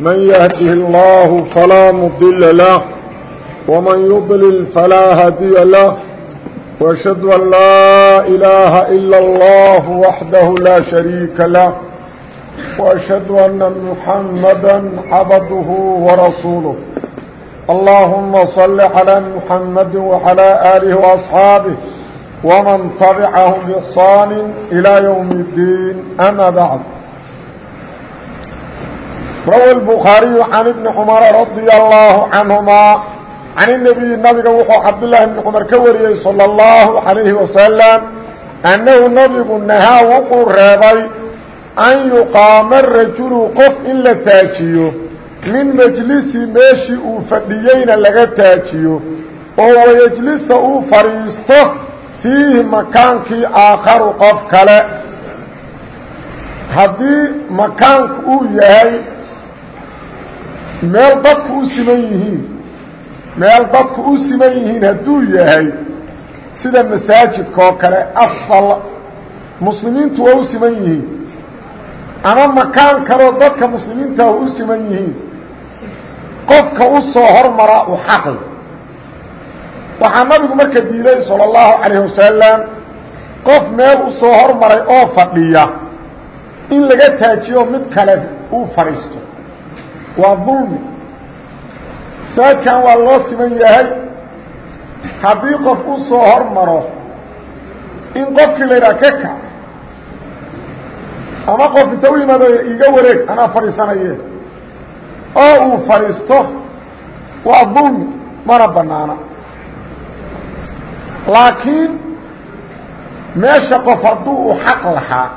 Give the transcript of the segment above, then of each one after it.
من يهده الله فلا مضل له ومن يضلل فلا هدي له وأشهد أن لا إله إلا الله وحده لا شريك له وأشهد أن محمدا عبده ورسوله اللهم صل على محمد وعلى آله وأصحابه ومن تبعهم بإحصان إلى يوم الدين أما بعد روى البخاري عن ابن عمر رضي الله عنهما عن النبي نبga وxuu cabdاللahi بن cمر ka wariyey صلى الله عليه وسلم أنhu نبgu نahاa wuxuu reebay أn يuqاama الرaجuل qof in la taajiyo min mجlisi meeshii uu fadhiyeyna laga taajiyo oo وayجlisa uu fadhiisto فيihi makaankii aakharu qof kale haddii makaanku uu yahay meel dadku u siman yihiin. Meel dadku u siman yihiin hadduu yahay sida masaajidka oo kale asal muslimiintu waa u siman yihiin. Ama makaan kaleo dadka muslimiinta u siman yihiin. Qofka u soo hormara u xaqi waxaa nabigu marka diiday salى اllahu calayh wasalam qof meel u soo hormaray oo fadhiya in laga taajiyo mid kale uu fadhiisto waa dulmi saadkan waa loo siman yahay. Haddii qof u soo hormaro in qofkii la yidhaha ka ama qof inta yimaado iga wareeg anaa fadhiisanaye oo uu fadhiisto waa dulmi mana banaana laakiin meesha qof hadduu xaq lahaa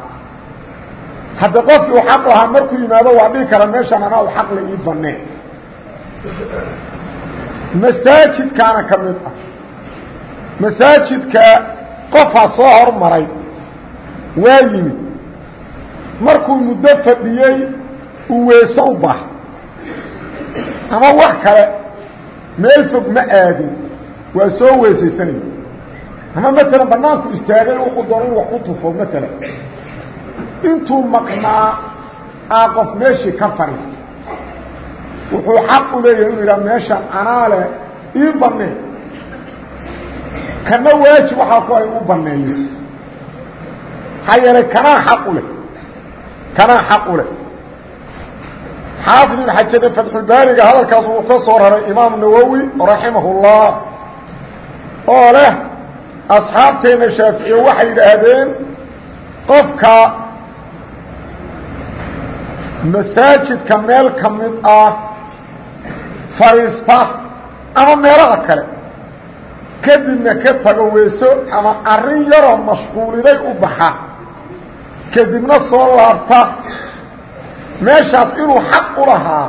hadda qofkii u xaq lahaa markuu yimaado waa dhihi kara meeshaan anaa u xaqle ii baneen masaajidkaana ka mid ah. Masaajidka qofaa soo hormaray waa yimid. Markuu muddo fadhiyey uu weeso u baha ama wax kale meel fog ma aadin. Waa soo weesaysanaya ama maalan banaanku istaagay wuxuu doona in wax ku tufo maalan intuu maqnaa aa qof meeshii ka fadhiistay wuxuu xaq u leeyahay inuu yidhaha meeshaan anaa ii banee kana waajib waxaa ku ay u baneeyo maxaa yeelay kanaa xaq u leh. Kanaa xaq u leh. Xaafid ibn xajarne fatxulbaariga hadalkaas uu ka soo raray imaam nawowi raximahullah oo leh asxaabteenna shaaficiye waxay yidhaahdeen qofka masaajidka meel ka mid ah fadhiista ama meelaha kale. Kadibna ka tago weeso ama arrin yaroo mashquuliday u baxa. Kadibna soo laabta. Meeshaas inuu xaq u lahaa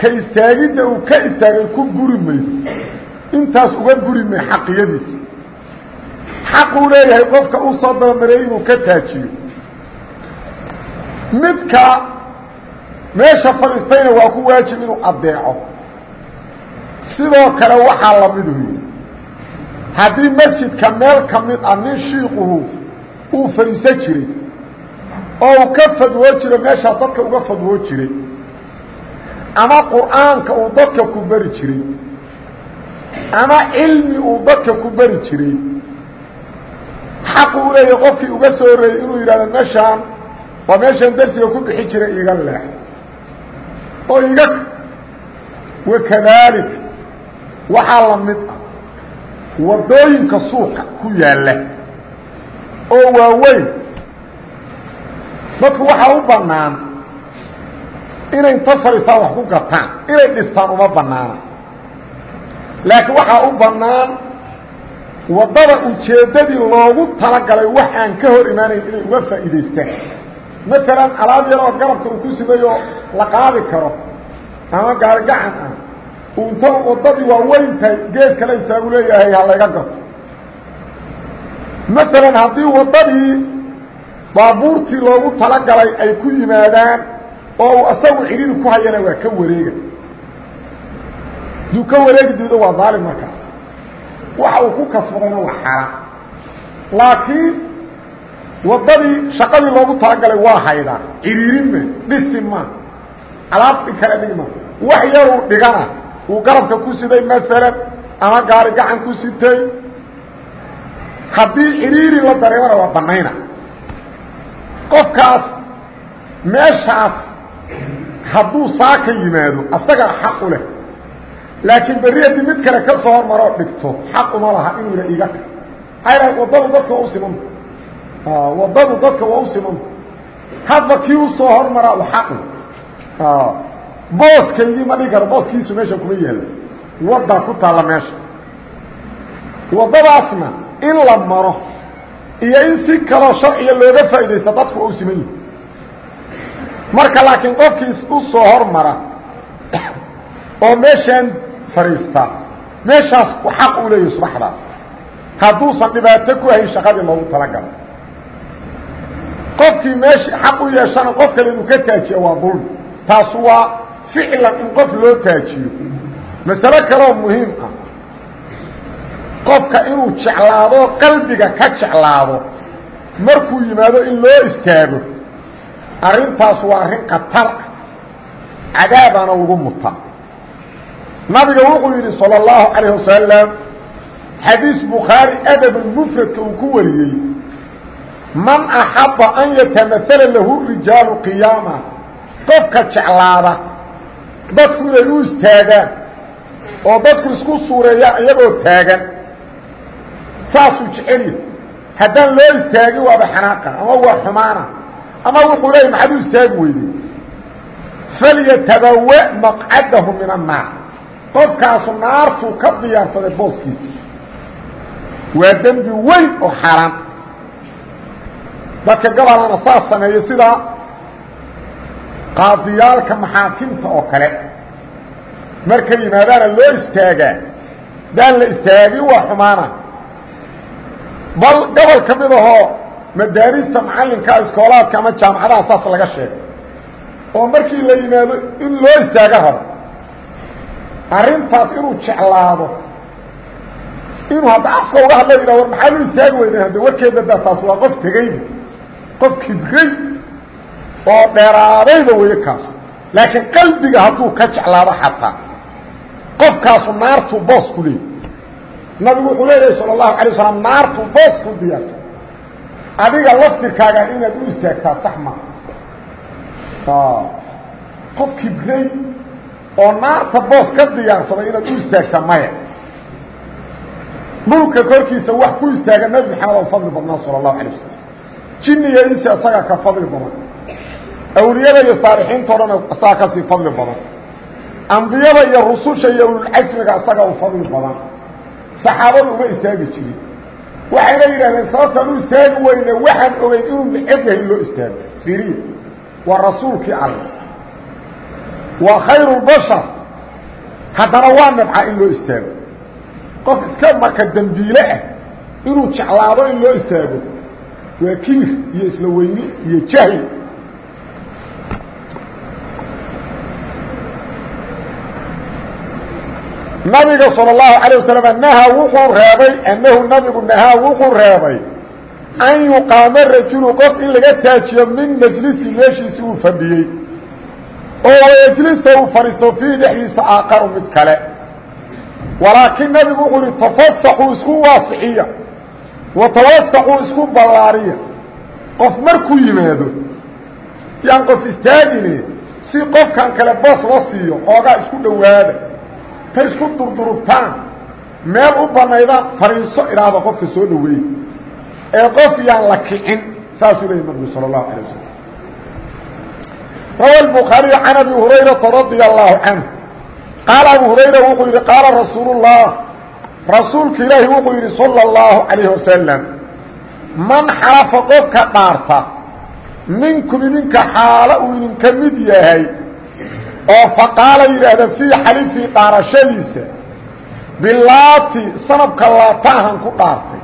ka istaagidda uu ka istaagay ku guri maydo. Intaas uga guri may xaqiyadiisa xaquu leeyahay qofka meesha fadhiistayna waa ku waajib inuu addeeco sidoo kale waxaa lamidu yidhi haddii masjidka meel ka mid ah nin shiikuhu uu fadhiisan jiray oo uu ka fadwoo jiro meeshaa dadka uga fadwoo jiray ama qur'aanka uu dadka ku beri jiray ama cilmi uu dadka ku beri jiray xaqu u qofkii uga soo horeeyey inuu yidhahdo meeshaan waa meeshaan darsiga ku bixi jiray iga leex oo iga wakadaalik waxaa la mid ah waddooyinka suuqa ku yaalla oo waaweyn. Dadku waxaa u bannaan inay inta fadhiistaan wax ku gataan inay dhistaan uma bannaana. Laakiin waxaa u bannaan waddada ujeeddadii loogu talagalay wax aan ka hor imaanayn inay uga faa'iidaystaan maalan alaab yar oo garabka uu ku simayoo la qaadi karo. Ama gaarigacan ah. Uu inta waddadii waa weyntahay gees kale istaagu leeyahay ha layga gato. Maalan haddii waddadii baabuurtii loogu talagalay ay ku yimaadaan oo uu asagu cidhiri ku hayana waa ka wareega. Duu ka wareegi diido waa daalim markaas. Waxa uu ku kasbadayna waa xaaraan laakiin waddadii shaqadii loogu talagalay waa haydaa. Ciriirinma dhisi ma alaab dhig kale dhigma wax yaruu dhigana. Uu garabka ku siday maalan ama gaari gacan ku sitay. Haddii ciriiri la dareemana waa banayna qofkaas meeshaas hadduu saa ka yimaado asagaa xaq u leh. Laakiin berri haddii mid kale ka soo hormaroo dhigto xaq uma laha inuuna iga. Ka maxaa waddadu dadka waa u simanta waddadu dadka waa u simanta hadba kii u soo hormaraa u xaqi booskaygii ma dhigi karo booskiisu meesha kuma yaalla waddaa ku taalla meesha. Waddadaasna in la maro iyo in si kaloo sharciga looga faa'iidaysta dadku waa u siman yihi marka laakiin qofkii u soo hormara oo meeshaan fadhiista meeshaas xaq uu leeyahy subaxdaas. Hadduusan dhibaato ku hayn shaqadii loogu talagalo qofkii meesha xaq u yeeshana qof kale inuu ka taajiyo waa dulmi taas waa ficlan in qof loo taajiyo. Masalo kaleoo muhiim ah. Qofka inuu jeclaado qalbiga ka jeclaado markuu yimaado in loo istaago arrintaas waa arrin khatar ah. Cadaabaana lagu muta. Nabiga wuxuu yidhi salى اllahu calayh wasalam xadiis bukhaari adabulmufradka man axaba an yatamasala lahu rijaalu qiyaama qofka jeclaada dadku inay u istaagaan oo dadku isku suureeyaan iyagoo taagan saasuu jecelya haddaan loo istaagin waaba xanaaqa ama waa xumaana ama wuxuu leeyay maxaad u istaagi weyday? Falyatabawa maqcadahu min annaar qofkaasu naartuu ka diyaarsaday booskiisa. Waa dembi weyn oo xaaraan dadka gabalana saas sameeya sida qaadiyaalka maxaakimta oo kale. Markay yimaadaana loo istaagaa daan la istaagin waa xumaana. Bal gobol ka mid ahoo madaarista macallinka iskoolaadka ama jaamacadaha saas laga sheegay. Oo markii la yimaado in loo istaaga rabo arrintaas inuu jeclaado inuu hadda afka uga hadla yidhah war maxaa loo istaagi weyden hadda warkeeda da taas waa qof tegayba qof kibray oo dheeraadayba weye kaas. Laakiin qalbiga hadduu ka jeclaado xataa qofkaasu naartuu boos ku leeyahy nabigu wuxuu leeyahay sal اlahu alay wasalam naartuu boos ku diyaarsan. Adiga laftirkaaga inaad u istaagtaa sax ma. Qof kibray oo naarta boos ka diyaarsamay inaad u istaagtaa maya. Dhulka korkiisa wax ku istaaga nabi maxamed oo fadli badnaa sal اlahu alay wasalam jiniya insi asagaa ka fadli badan. Awliyada iyo saalixiintao dhan asagaa ka sii fadli badan. Ambiyada iyo rususha iyo ululcasmiga asagaa u fadli badan. Saxaabadu uma istaagi jirin. Waxayna yidhahdeen sababtaan u istaagi weyne waxaan ogeyn inuu neceb yahay in loo istaago siriya waa rasuulkii alle. Waa khayru lbashar haddana waa nabca in loo istaago qof iska marka dembiile ah inuu jeclaado in loo istaago waa kibir iyo isla weyni iyo jahli nabiga salى الlahu عalيه waslm nahaa wuxuu reebay annahu nabigu nahaa wuxuu reebay an yuqaama rajulu qof in laga taajiyo min majlisi meeshiisi uu fadhiyey oo wayajlisa uu fadhiisto fiihi dhexdiisa aaqaru mid kale walaakiin nabigu wuxuu yihi tafasaxuu isku waasixiya watawasacuu isku ballaariya qof markuu yimaado yaan qof istaagine si qofkan kale boosla siiyo xoogaa isku dhowaada ta isku durdurubtaan meel u bannaydaan fariiso idhaahda qofka soo dhoweey ee qof yaan la kicin saasuu leeyay nabigu sala allahu alay wasalam rawa bukhaariy can abi hurayraa radia allaahu canhu qaala abu hurayra wuxuu yidhi qaala rasuulu llah rasuulka ilaahi wuxuu yidhi salى الlahu عalayه wasalam man xalafa qofka dhaarta minkum idinka xaalo uu idinka mid yahay oo faqaala yidhaahda fii xalifii dhaarashadiisa bilaati sanabka laataahan ku dhaartay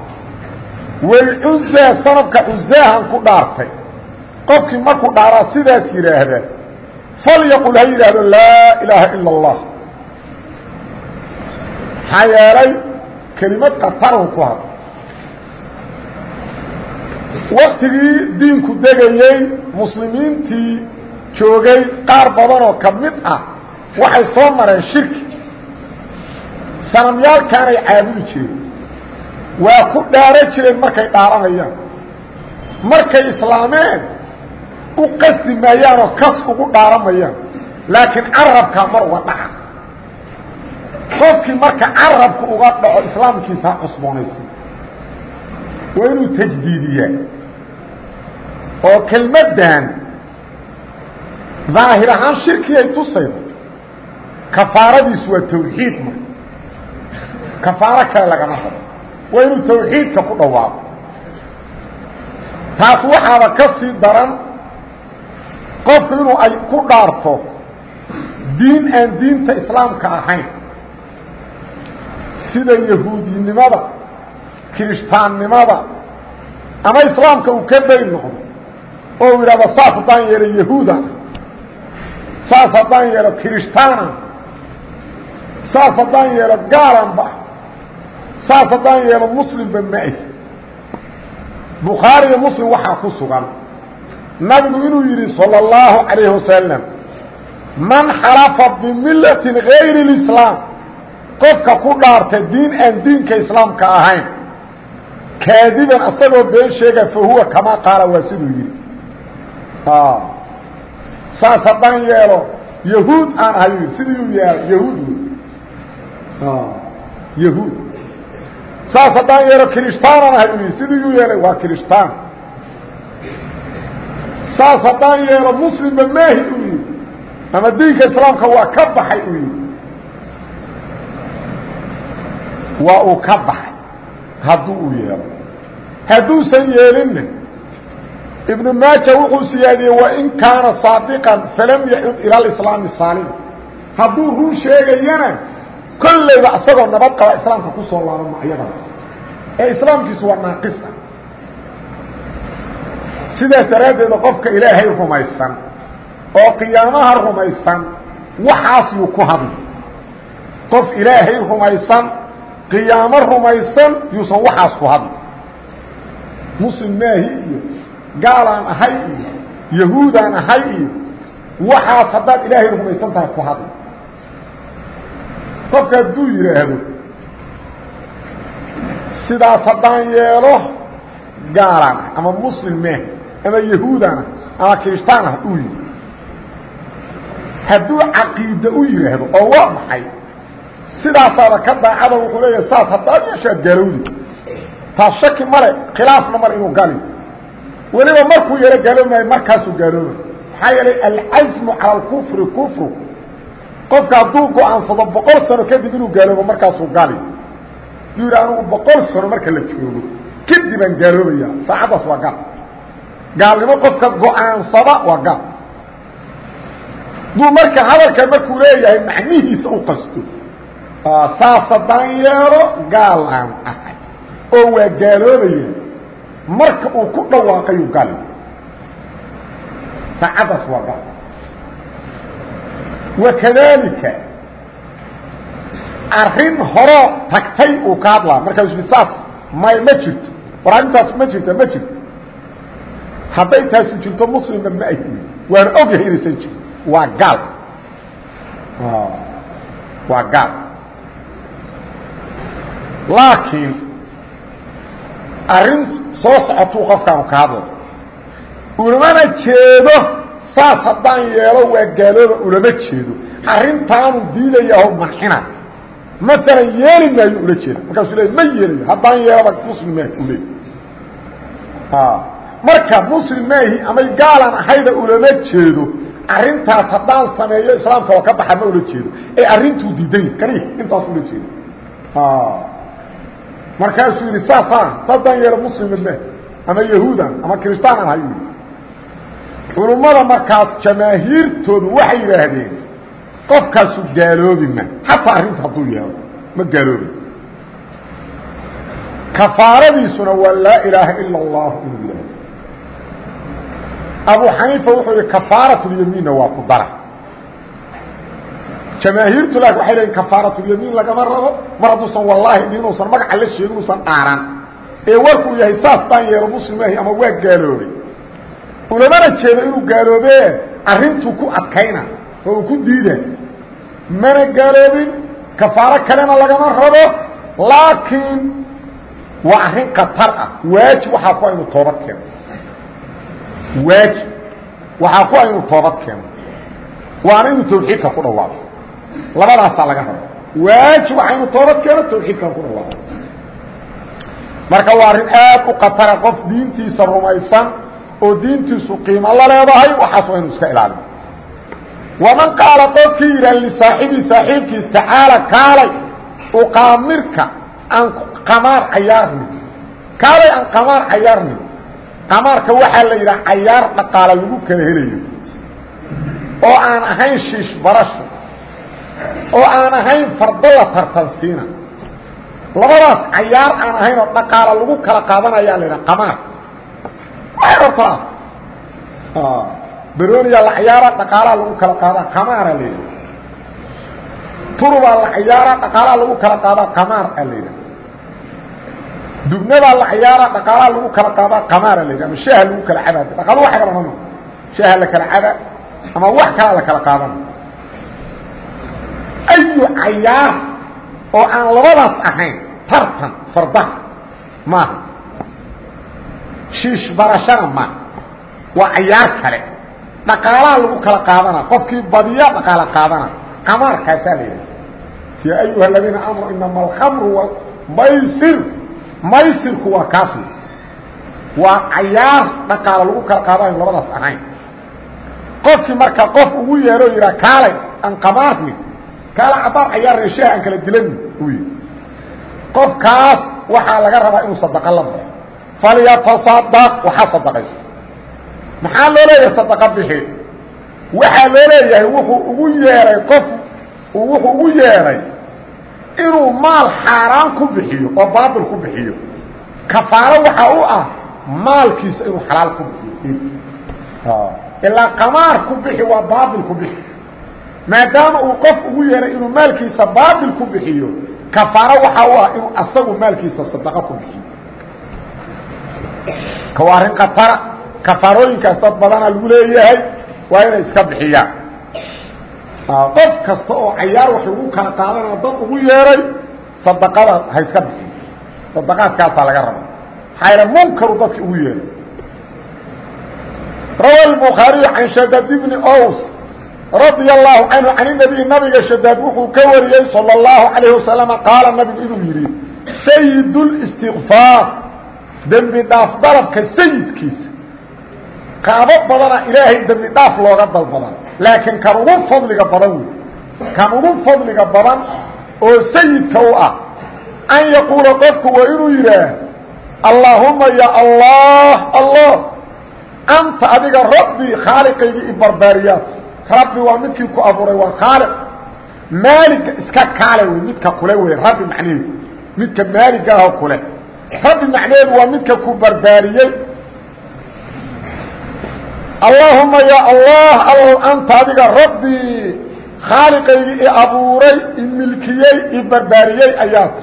walcuzaa sanabka cuzaahan ku dhaartay qofkii markuu dhaaraa sidaas yidhaahda falyaqul ha yidhaahdo laa ilaaha ila اllah maxaa yeelay kelimad qatarhu ku hadla waktigii diinku degayey muslimiintii joogay qaar badanoo ka mid ah waxay soo mareen shirki sanamyaalkaanay caabudi jireen waa ku dhaaro jireen markay dhaaranayaan. Markay islaameen u qasdi maayaanoo kas ugu dhaaramayaan laakiin carabkaa mar uga dhaca qofkii marka carabka uga dhaco islaamkiisa cusboonaysi. Waa inuu tajdiidiyaa. Oo kelmaddan daahir ahaan shirkiyay tusayda kafaaradiisu waa tawxiid marka kafaaro kale lagama rabo. Waa inuu tawxiidka ku dhawaaqo. Taas waxaaba ka sii daran qofku inuu ay ku dhaarto diin aan diinta sida yahuudinimada kirishtaannimada ama islaamka uu ka beri noqdo oo uu yidhahdo saas haddaan yeelo yahuuda saas haddaan yeelo kirishtaana saas haddaan yeelo gaalanba saas haddaan yeelo muslimba ma-y bukhaariga muslim waxaa ku sugan nabigu inuu yidhi salى اllahu عalayه wasalam man xalafa bimilatin gayri اlislaam qofka ku dhaarta diin aan diinka islaamka ahayn. Kaadiban asagoo been sheega fa huwa kamaa qaala waa siduu yidhi. Saas haddaan yeelo yahuud aan ahay sidii u yahay yahuud yahuud. Saas haddaan yeelo kirishtaan aan ahay u sidii u yeelay waa kirishtaan saas haddaan yeelo muslimba maahi u yidhi. Ama diinka islaamka waa ka baxay u yidhi waa uu ka baxay. Hadduu u yeelo. Hadduusan yeelinna ibnu maaja wuxuu siyaadiyey wain kaana saadiqan falam yacud ila alislaami saalim hadduu run sheegayana kollayba isagoo nabad qaba islaamka ku soo laabama ayadana. Ee islaamkiisu waa naaqisa sidaas daraaddeeda qofka ilaahay rumaysan oo qiyaamaha rumaysan waxaas yuu ku hadli qof ilaahay rumaysan qiyaamo rumaysan yuusan waxaas ku hadli. Muslim maahi iyo gaalaan ahay iyo yahuudaan ahay iyo waxaas haddaad ilaahay rumaysan tahay ku hadli. Qofka hadduu yidhaahdo sidaas haddaan yeelo gaalaan ah ama muslim maahi ama yahuudaan ah ama kirishtaan ah uu yidhi. Hadduu caqiida u yidhaahdo oo waa maxay sidaasaada ka daacada wuxuu leeyahay saas haddaad yeeshaad gaalowdi. Taas shaki male khilaafna male inuu gali weliba markuu yaro gaaloomayo markaasuu gaaloobay maxaa yeelay alcasmu cala alkufri kufru. Qofka hadduu go'aansado boqol sano kadib inuu gaaloobo markaasuu gali yuu yidhi anugu boqol sano marka la joogo kadibaan gaaloobaya. Saacaddaas waa gaal. Gaalnimo qofka go'aansada waa gaal. Duu marka hadalka markuu leeyahay macnihiisa u qasto saas haddaan yeelo gaal aan ahay. Oo waa gaaloobaya marka uu ku dhawaaqayu gali saacaddaas waa gaal. Wakadalika arrin horoo tagtay uu ka hadlaa. Markaasuu i saas may ma jirto. War arrintaas ma jirta ma jirto. Hadday taasu jirto muslimba ma ahi. Waana ogyahay inaysan jirin. Waa gaal. Waa gaal laakiin arrin soo socotuu qofkaanu ka hadlay ulamana jeedo saas haddaan yeelo waa gaalooba ulama jeedo. Arrintaanu diidayaho mancina maalan yeeli maayo ula jeeda. Markaasuu le ma yeelayo haddaan yeeloba muslim maahi u leey marka muslim maahi amay gaalan ahayda ulama jeedo arrintaas haddaan sameeyo islaamka oo ka baxa ma ula jeedo. Ee arrintuu diiday kani intaas ula jeedo markaasuu yidhi saasa haddaan yeelo muslima maahi ama yahuudan ama kiristaanan ahay. U culummada markaas jamaahiirtoodu waxay yidhaahdeen qofkaasu gaaloobi ma xataa arrinta hadduu yeelo ma gaaloobi. Kafaaradiisuna waa laa ilaaha ila اllah inuu yihahdo abu xaniifa wuxuu yihi kafaaraةulyamiinna waa ku dara jamaahiirtu laakin waxay leeyiin kafaaraةulyamiin lagama rabo. Mar hadduusan wallaahi inuusan magaca la sheegin uusan dhaaran. Ee warkuu yahay saas baan yeelo muslimahi ama waa gaaloobay. Ulamana jeedo inuu gaaloobe arrintuu ku adkayna oo uu ku diida. Mana gaaloobin kafaaro kalena lagama rabo laakiin waa arrin khatar ah. Waajib waxaa ku aynu toobad keeno waajib. Waxaa ku aynu toobad keeno waana inuu tawxiidka ku dhawaaqo labadaasaa laga rabo. Waajib waxaynu toobad keeno tawxiidkan ku dhawaaqo. Marka waa arrin aad u khatara qof diintiisa rumaysan oo diintiisu qiimo la leedahay waxaas waa inu iska ilaalin. Waman qaala qofkii yidhaah lisaaxibii saaxiibkiis tacaala kaalay uqaamirka aan qamaar cayaarni kaalay aan qamaar cayaarni qamaarka waxaa la yidhaha cayaar dhaqaala lagu kala helayo. Oo aan ahayn shiish barasho oo aan ahayn fardo la tartansiina. Labadaas cayaar aan ahayn oo dhaqaala lagu kala qaadanayaa la yidhaha qamaar. Waxay rabtaa baroniyaa la cayaara dhaqaalaha lagu kala qaadaa qamaara la yidhaha turubaa la cayaara dhaqaalaha lagu kala qaadaa qamaar a la yidhaha dubnabaa la cayaara dhaqaalaha lagu kala qaadaa qamaara la yidhaha ama shaaha lagu kala cabaa dhaqaalo wax rabama shaaha la kala caba ama wax kalaa la kala qaadana ayu cayaar oo aan labadaas ahayn tartan fardaha maaha shiish barashana maaha waa cayaar kale dhaqaalaha lagu kala qaadana qofkii badiya dhaqaala qaadana qamaarkaasaa la yidhaha ya ayuha aladiina aamanu inama alkamru maysir maysirku waa kaas waa cayaar dhaqaala lagu kala qaadanayo labadaas ahayn qofkii marka qof ugu yeero yidhaa kaalay aan qamaarni kaala cabaar cayaarna shaah aan kala dilani uu yidhi qofkaas waxaa laga rabaa inuu sadaqo la baxo. Falyatasadaq waxaa sadaqayso maxaa loo leeyahay sadaqa bixi? Waxaa loo leeyahay wuxuu ugu yeeray qof wuxuu ugu yeeray inuu maal xaaraan ku bixiyo oo baatil ku bixiyo. Kafaaro waxaa u ah maalkiisa inuu xalaal ku bixiyo. Ilaa qamaar ku bixi waa baatil ku bixi maadaama uu qof ugu yeeray inuu maalkiisa baatil ku bixiyo kafaaro waxaa u ah inuu asagu maalkiisa sadaqo ku bixiyo. Ka waa arrin khatara kafaarooyinkaas dad badana lagu leeyahay waa inay iska bixiyaan. Qof kasta oo cayaar wax lagu kala qaadanao dad ugu yeeray sadaqada ha iska bixiyo sadaqaadkaasaa laga raba maxaa yaele munkaru dadka ugu yeeray rawa الbukhaariyu can shadad bni ows radia allahu canhu can inabiy nabiga shadaad wuxuu ka wariyey sala allahu calayhi wasalama qaala nabigu inuu yidhi sayidu listikfaar dembi dhaaf dalabka sayidkiisa kaaba badana ilaahay dembi dhaaf looga dalbadan laakiin kan ugu fadliga badan wey kan ugu fadliga badan oo sayidka u ah an yaquula qofku waa inuu yidhaah allaahumma ya allah allah anta adiga rabbii khaaliqaygii ibarbaariyaad rabbi waa midkii ku abuuray waa khaaliq. Maaliga iska kaale wey midka kule wey rabbi macnaheedu midka maaliga ahoo kule. Rabbi macnaheedu waa midka ku barbaariyey. Allaahuma ya allah allow anta adiga rabbii khaaliqaygii i abuuray i milkiyey i barbaariyey ayaad.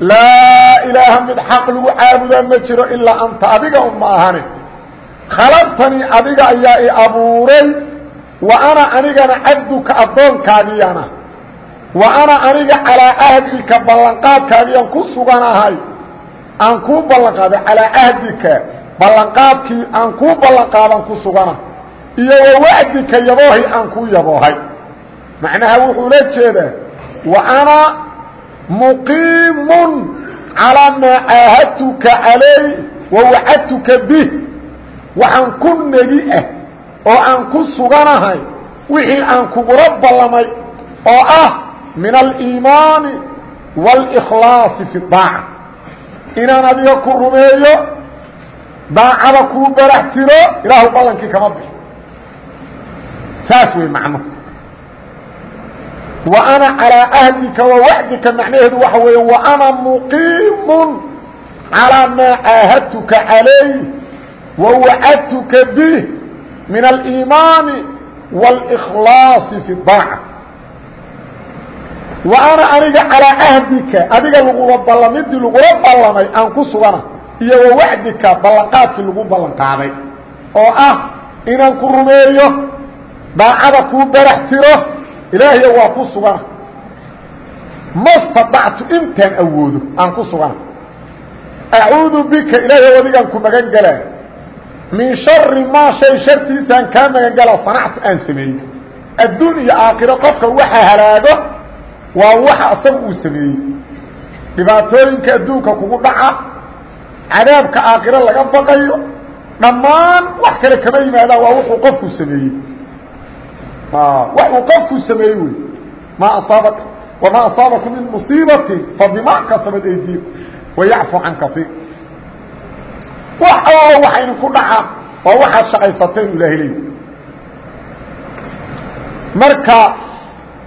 Laa ilaaha mid xaq lagu caabudaa ma jiro ilaa anta adiga un ma ahane khalaqtanii adiga ayaa i abuuray. wa ana anigana cabduka addoonkaagiyana. Wa ana aniga calaa ahdika ballanqaadkaagiyaan ku suganahay. Aan kuu ballanqaaday calaa ahdika ballanqaadkii aan kuu ballanqaadan ku sugana. Iyo wa wacdika yaboohi aan kuu yaboohay. Macnaha wuxuu la jeedaa wa ana muqiimun calaa maa caahadtuka calay wa wacadtuka bih. Waxaan ku negi ah oo aan ku suganahay wixii aan kugula ballamay oo ah min aliimaani wاlkhlaasi fi daaca inaan adiga ku rumeeyo daacada kuu barax tiro ilaahu ballankii kama bixi saas wey macnuhu wa ana calىa ahdika wa wacdika macnaheedu waxa weeye wa ana muqiimun calىa maa caahadtuka calayh wa wacadtuka bih min aliimaani wاlkhlaasi fi daaca wa ana aniga calaa ahdika adiga lagula ballamidii lagula ballamay aan ku sugana iyo wa wacdika ballanqaadkii lagu ballanqaaday oo ah inaan ku rumeeyo daacada kuu barax tiro ilaahyo waa ku sugana ma staطactu intaan awoodo aan ku sugana acuudu bika ilaahy adigaan ku magan gelaa min shari maa shay shartiisaan kaa magan galaa sanactu aan sameeyey. Adduun iyo aakhiro qofka waxa halaago waa waxa asaga uu sameeyey. Dhibaatooyinka adduunka kugu dhaca cadaabka aakhiro laga baqayo dhammaan wax kale kama yimaadaan waa wuxuu qofku sameeyey. Wax uu qofku sameeyey wey. Maa asaaba wamaa asaabakum min musiibati fabima kasabat aydiikum wayacfu can kaiir wax allo waxa idinku dhacaa waa waxaad shaqaysateen ilahay leey marka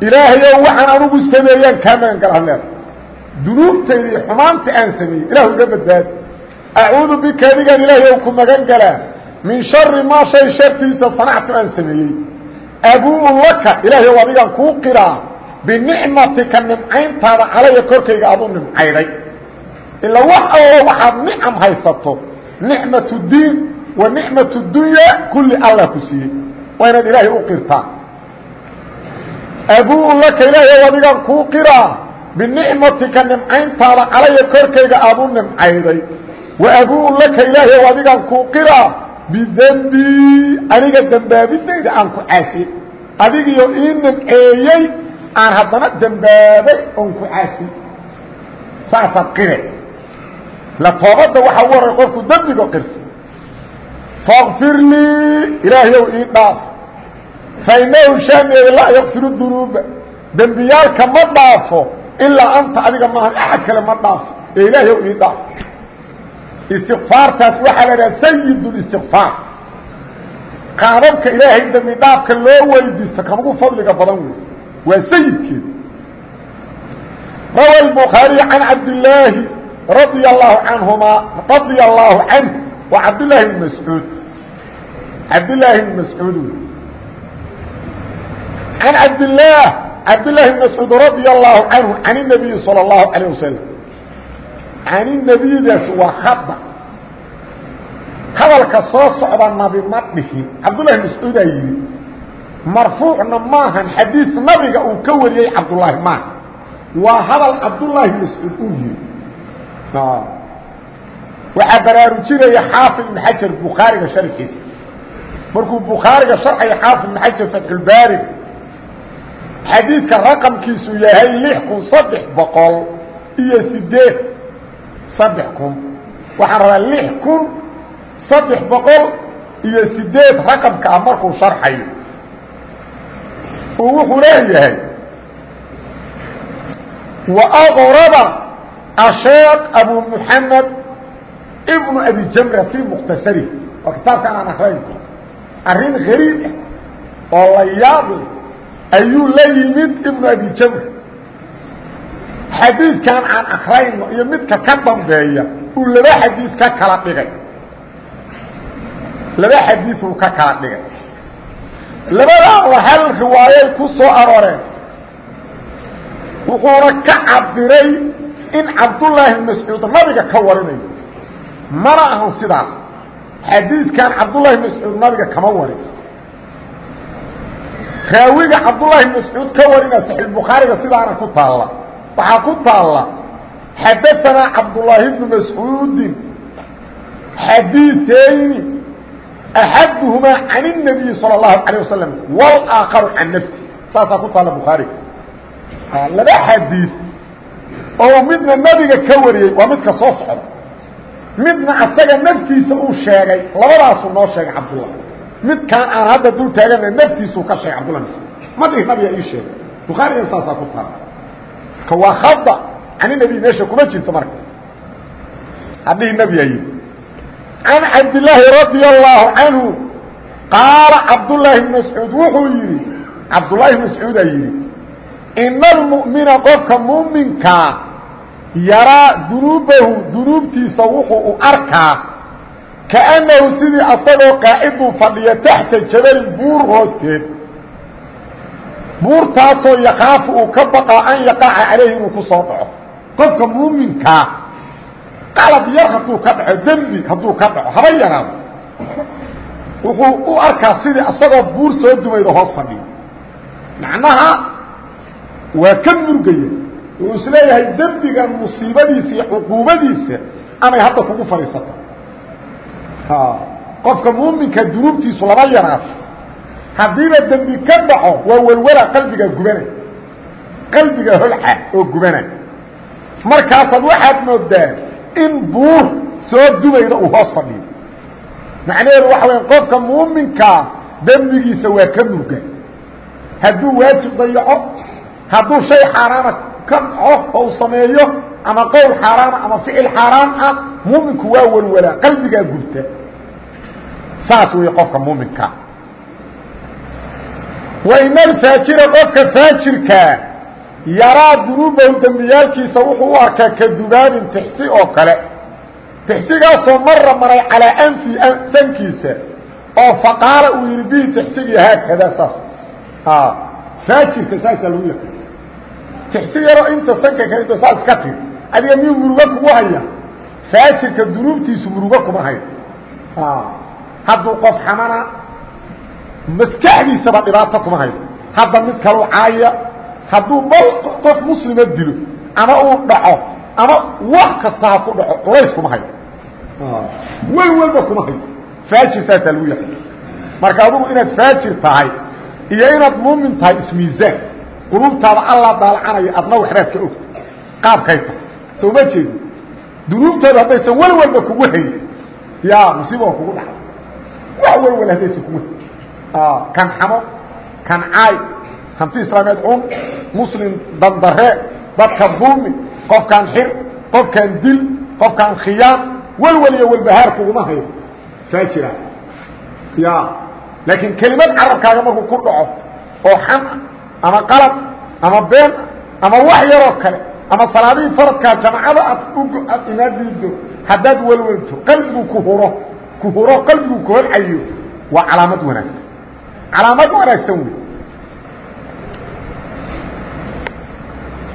ilaahayow waxaan anugu sameeyaan kaa magan gala hadleeda dunuubtayda iyo xumaanta aan sameeyey ilahu ga badbaadi acuudu bika adigaan ilaahayow ku magan galaa min shari maa shay shartiisa sanactu aan sameeyey abuu laka ilaahayow adigaan kuu qiraa binicmatika nimcayntaada calaya korkayga aad u nimcayday. Ila wax allo nicmat diin wa nicmat dunya kulli allah ku siiyey. Waa inaad ilaahay u qirtaa abuu laka ilaahay adigaan kuu qiraa binicmatika nimcayntaada calaya korkayga aad u nimcayday. Wa abuu laka ilaahay adigaan kuu qiraa bidembii aniga dembaabidayda aan ku caasiyey adigiyo ii nimceeyey aan haddana dembaabay oon ku caasiyey saasaad qire toobada waxa u horay qofku dembiga qirto faqfir lii ilaahyow ii dhaaf. Fainahu shaamiyay laa yakfiru dunuuba. Dembiyaalka ma dhaafo ilaa anta adiga maahan axad kale ma dhaafo ee ilaahyow ii dhaaf. Istikfaartaas waxaa la idhaha sayid اlistikfaar qaadabka ilaahay dembi dhaafka loo weydiisto kan ugu fadliga badan wey waa sayidkeeda rawa bukhaari can cabdilaahi radia allahu canhumaa radia allahu canhu waa cabdillaahi bn mascuud cabdillaahi bn mascuud wey can cabdillaah cabdillahi bn mascuud radia allahu canhu can الnabiyi salى اllahu alayه wasalam can الnabiydaas waa khada hadalka soo socda nabi ma dhihin cabdullahi bn mascuudaa yidhi marfuucna maahan xadiid nabiga uu ka wariyey cabdullaahi maaha waa hadal cabdullaahi mascuud uu yidhi waxaa baraarujinaya xaafid ibn xajar bukhaariga sharxiisa markuu bukhaariga sharxaya xaafid ibn xajar fatxulbaariga xadiidka raqamkiisu yahay lix kun saddex boqol iyo sideed saddex kun. Waxaan rabaa lix kun saddex boqol iyo sideed raqamka ah markuu sharxayo uu wuxuu leeyahay wa aqraba asheekh abu muxamed ibnu abi jamra fii mukhtasarih waa kitaabkan aan akraynko arrin gariib ah oo la yaab ayuu la yimid ibnu abi jamra xadiidkan aan akrayno iyo midka ka dambeeya uu laba xadiis ka kala dhigay laba xadiiuu ka kala dhigay labadaaba hal riwaayay ku soo arooreen wuxuuna ka cabiray in cabdullaahi mascuud nabiga ka warinayo mana ahan sidaas xadiidkan cabdullaahi mascuud nabiga kama warin raawiga cabdullaahi mascuud ka warina saxiixbukhaariga sidaana ku taalla waxaa ku taalla xadaanaa cabdullaahi bnu mascuudin xadiiثayni axaduhumaa can الnabiyi salى اlahu alيه wasalam wاlaakharu can nafsi saasaa ku taalla bukhaariga laba xadiid oo midna nabiga ka wariyey waa midka soo socda. Midna asaga naftiisa uu sheegay labadaasuu noo sheegay cabdullah midkaan aan hadda dul taagana naftiisuu ka sheegay cabdullah ma dhihi nabiga ii sheegay. Bukhaarigan saasaa ku taala. Ka waa khada can nabi meesha kuma jirto marka. Hadhihi nabiga yii can cabdillaahi radia allahu canhu qaala cabdullaahi bn mascuud wuxuu yidhi cabdullaahi ina almu'mina qofka muuminkaa yaraa dunuubahu dunuubtiisa wuxuu u arkaa kaannahu sidii asagoo qaaciduu fadhiya taxta jabalin buur hoosteed buurtaasoo yakaafu uu ka baqaa an yaqaca calayhi inuu ku soo dhaco qofka muuminkaa qalad yar hadduu ka dhaco dembi hadduu ka dhaco haba yaraado wuxuu u arkaa sidii isagoo buur soo dumaydo hoos fadhiyo macnaha waa ka murgaya wuxuu is leeyahay dembigan musiibadiisa iyo cuquubadiisa amay hadda kugu fadhiisata qofka muuminka dunuubtiisu lama yaraato haddiiba dembi ka dhaco waa welwala qalbiga gubana. Qalbiga holca oo gubana. Markaasaad waxaad moodaa in buur soo dumayda uu hoos fadhiyo. Macnaheedu waxa weya qofka muuminkaa dembigiisa waa ka murga hadduu waajib dayaco hadduu shay xaaraana ka dhaco oo uu sameeyo ama qowl xaaraama ama ficil xaaraam ah muuminku waa welwalaa qalbigaa gubta. Saas weeye qofka muuminkaa wain alfaajira qofka faajirkaa yaraa dunuubahu dembiyaalkiisa wuxuu u arkaa ka dubaabin tixsi oo kale. Tixsigaasoo mara maray calaa anfi sankiisa oo faqaala uu yidhi bihi tixsigii haakada saas. Faajirka saasaa lagu yaqaan tixsi yaroo inta sanka ka inta saas ka tir adiga miyuu murugo kugu haya? Faajirka dunuubtiisu murugo kuma hayo. Hadduu qof xamana maskaxdiisaba dhibaato kuma hayo. Hadda mid kalu caaya hadduu bal qof muslima dilo ama uu dhaco ama wax kasta ha ku dhaco culays kuma hayo. Wel walba kuma hayo. Faajir saasaa lagu yaqaan. Marka adugu inaad faajir tahay iyo inaad muumin tahay ismiisaan qulubtaada alla daalcanaya adna waxbaad ka ogta qaabkay tahay soo ma jeedi dunuubtooda haddaysan wel walba kugu hayn. Ya musiiba oo kugu dhacay. Wax welwal haddaysan kugu hayn. Kan xamo kan caay hanti islaameed cun muslim dandare dadka dulmi qofkaan xir qofkaan dil qofkaan khiyaan welwel iyo welbahaar kuguma hayo faajira ya laakiin kelimad carabkaaga markuu ku dhaco oo xan ama qalab ama been ama wax yaroo kale ama salaadihii faradkaa jamacada aad aad inaad diido haddaad welwelto qalbigu ku huro ku huro qalbigu ku holcayo waa calaamad wanaagsan. Calaamad wanaagsan wey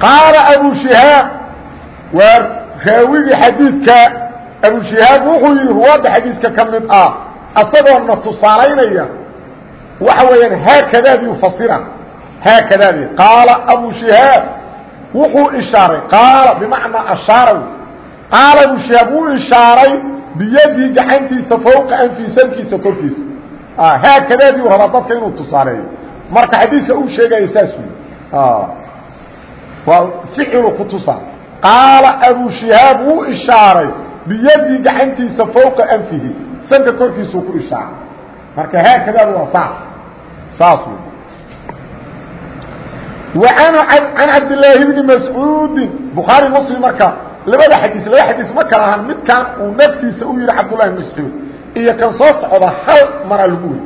qaala abu shihaab waa raawigii xadiidka abu shihaab wuxuu yihi ruwaadda xadiiska ka mid ah asagoo na tusaalaynaya waxa weeyaan haakadaadii ufasira haakadaadii qaala abu shihaab wuxuu ishaaray qaala bimacnaa ashaara qaala abu shihaab wuu ishaaray biyadii gacantiisa fowqa anfii sankiisa korkiisa haakadaadii u rabaa dadka inuu tusaaleeyo marka xadiiska uu sheegaya saas wey waa ficilu ku tusaa qaala abu shihaab wuu ishaaray biyadii gacantiisa fowqa anfihi sanka korkiisuu ku ishaaray marka haakadaadu waa saas saas wey an cabdlaahi bni mascuudi bukhaari mslim marka labada xadiis laba xadiis ma kala ahan midkan uu naftiisa u yihi cabdulahi mascuud iyo kan soo socda hal maraa lagu weri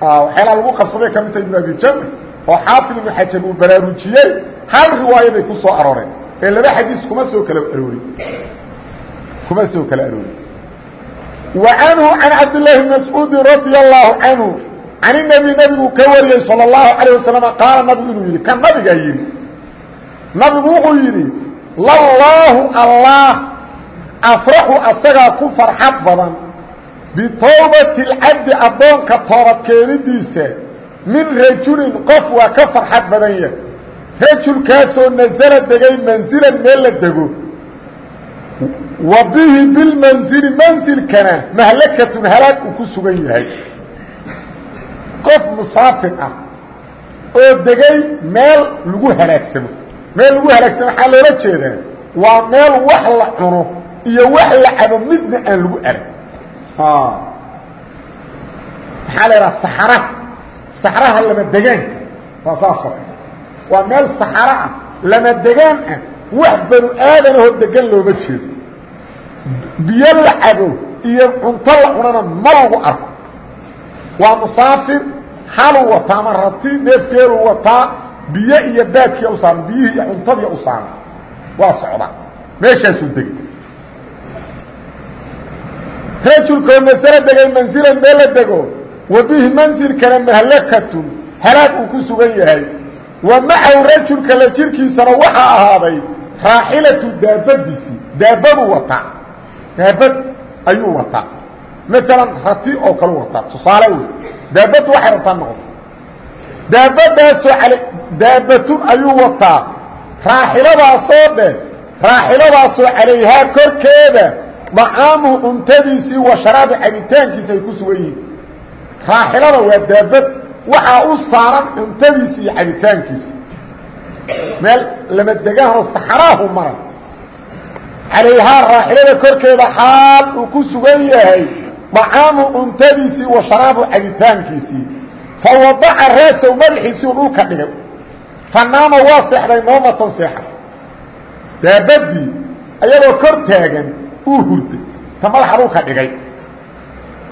waxyaalaa lagu qabsaday ka mid tahay ibn abi jamr oo xaafid ibn xajar uu baraarujiyey hal riwaayaday ku soo arooreen ee laba xadiis kuma soo kala aroori kuma soo kala aroori wa anhu an cabdillaahi bni mascuudi radi allahu canhu can inebi nebiguu ka wariyey sala allahu calayh wasalam qaala nabigu inuu yidhi ka nabiga yidhi? Nabigu wuxuu yidhi lallaahu allah afraxu asagaa ku farxad badan bitowbati alcabdi addoonka toobadkeenidiisa min rajulin qof waa ka farxad badan yahay. Rajulkaasoo nasala degay mansilan meel la dego. Wa bihi bilmanzili mansilkana mahlakatun halaag uu ku sugan yahay qof musaafir ah oo degay meel lagu halaagsamo meel lagu halaagsamo waxaa loola jeedaa waa meel wax la cuno iyo wax la cabo midna aan lagu arag. Maxaa la idhaha saxara. Saxraha lama degaanka. Waa saasoo waa meel saxaro ah lama degaan ah. Wax banu aadanahoo degan looma jeedo. Biyo la cabo iyo cunto la cunana ma lagu arko waa musaafir haluu wataa ama rati neefkeeluu wataa biyo iyo baadkiia u saaran biyihii iyo cuntadii u saaran waa socda. Meeshaasuu degay. Rajulkoo masalo degay manzilan meel la dego wa bihi manzilkana mahlakatun halaag uu ku sugan yahay. Wa macahu rajulka la jirkiisana waxaa ahaaday raaxilatu daabadiisii daabaduu wataa. Daabad ayuu wataa maalan rati oo kale wataa tusaale wey daabaddu waxay rabtaa noqoto daabadaasoo daabatun ayuu wataa raaxiladaasoo dhe raaxiladaasoo calayhaa korkeeda dacaamuhu cuntadiisii wa sharaabi cabitaankiisa ay ku sugan yihiin. Raaxilada waa daabad waxaa u saaran cuntadiisi iyo cabitaankiisa meel lama degaanoo saxraahu maray. Calayhaa raaxilada korkeeda xaal uu ku sugan dacaamu cuntadiisii wa sharaabu cabitaankiisii. Fa wadaca raasow madaxiisii u dhulka dhigay. Fa naama waa seexday noomatan seexay. Daabadii ayagoo kor taagan uu hurday. Ta madaxa dhulka dhigay.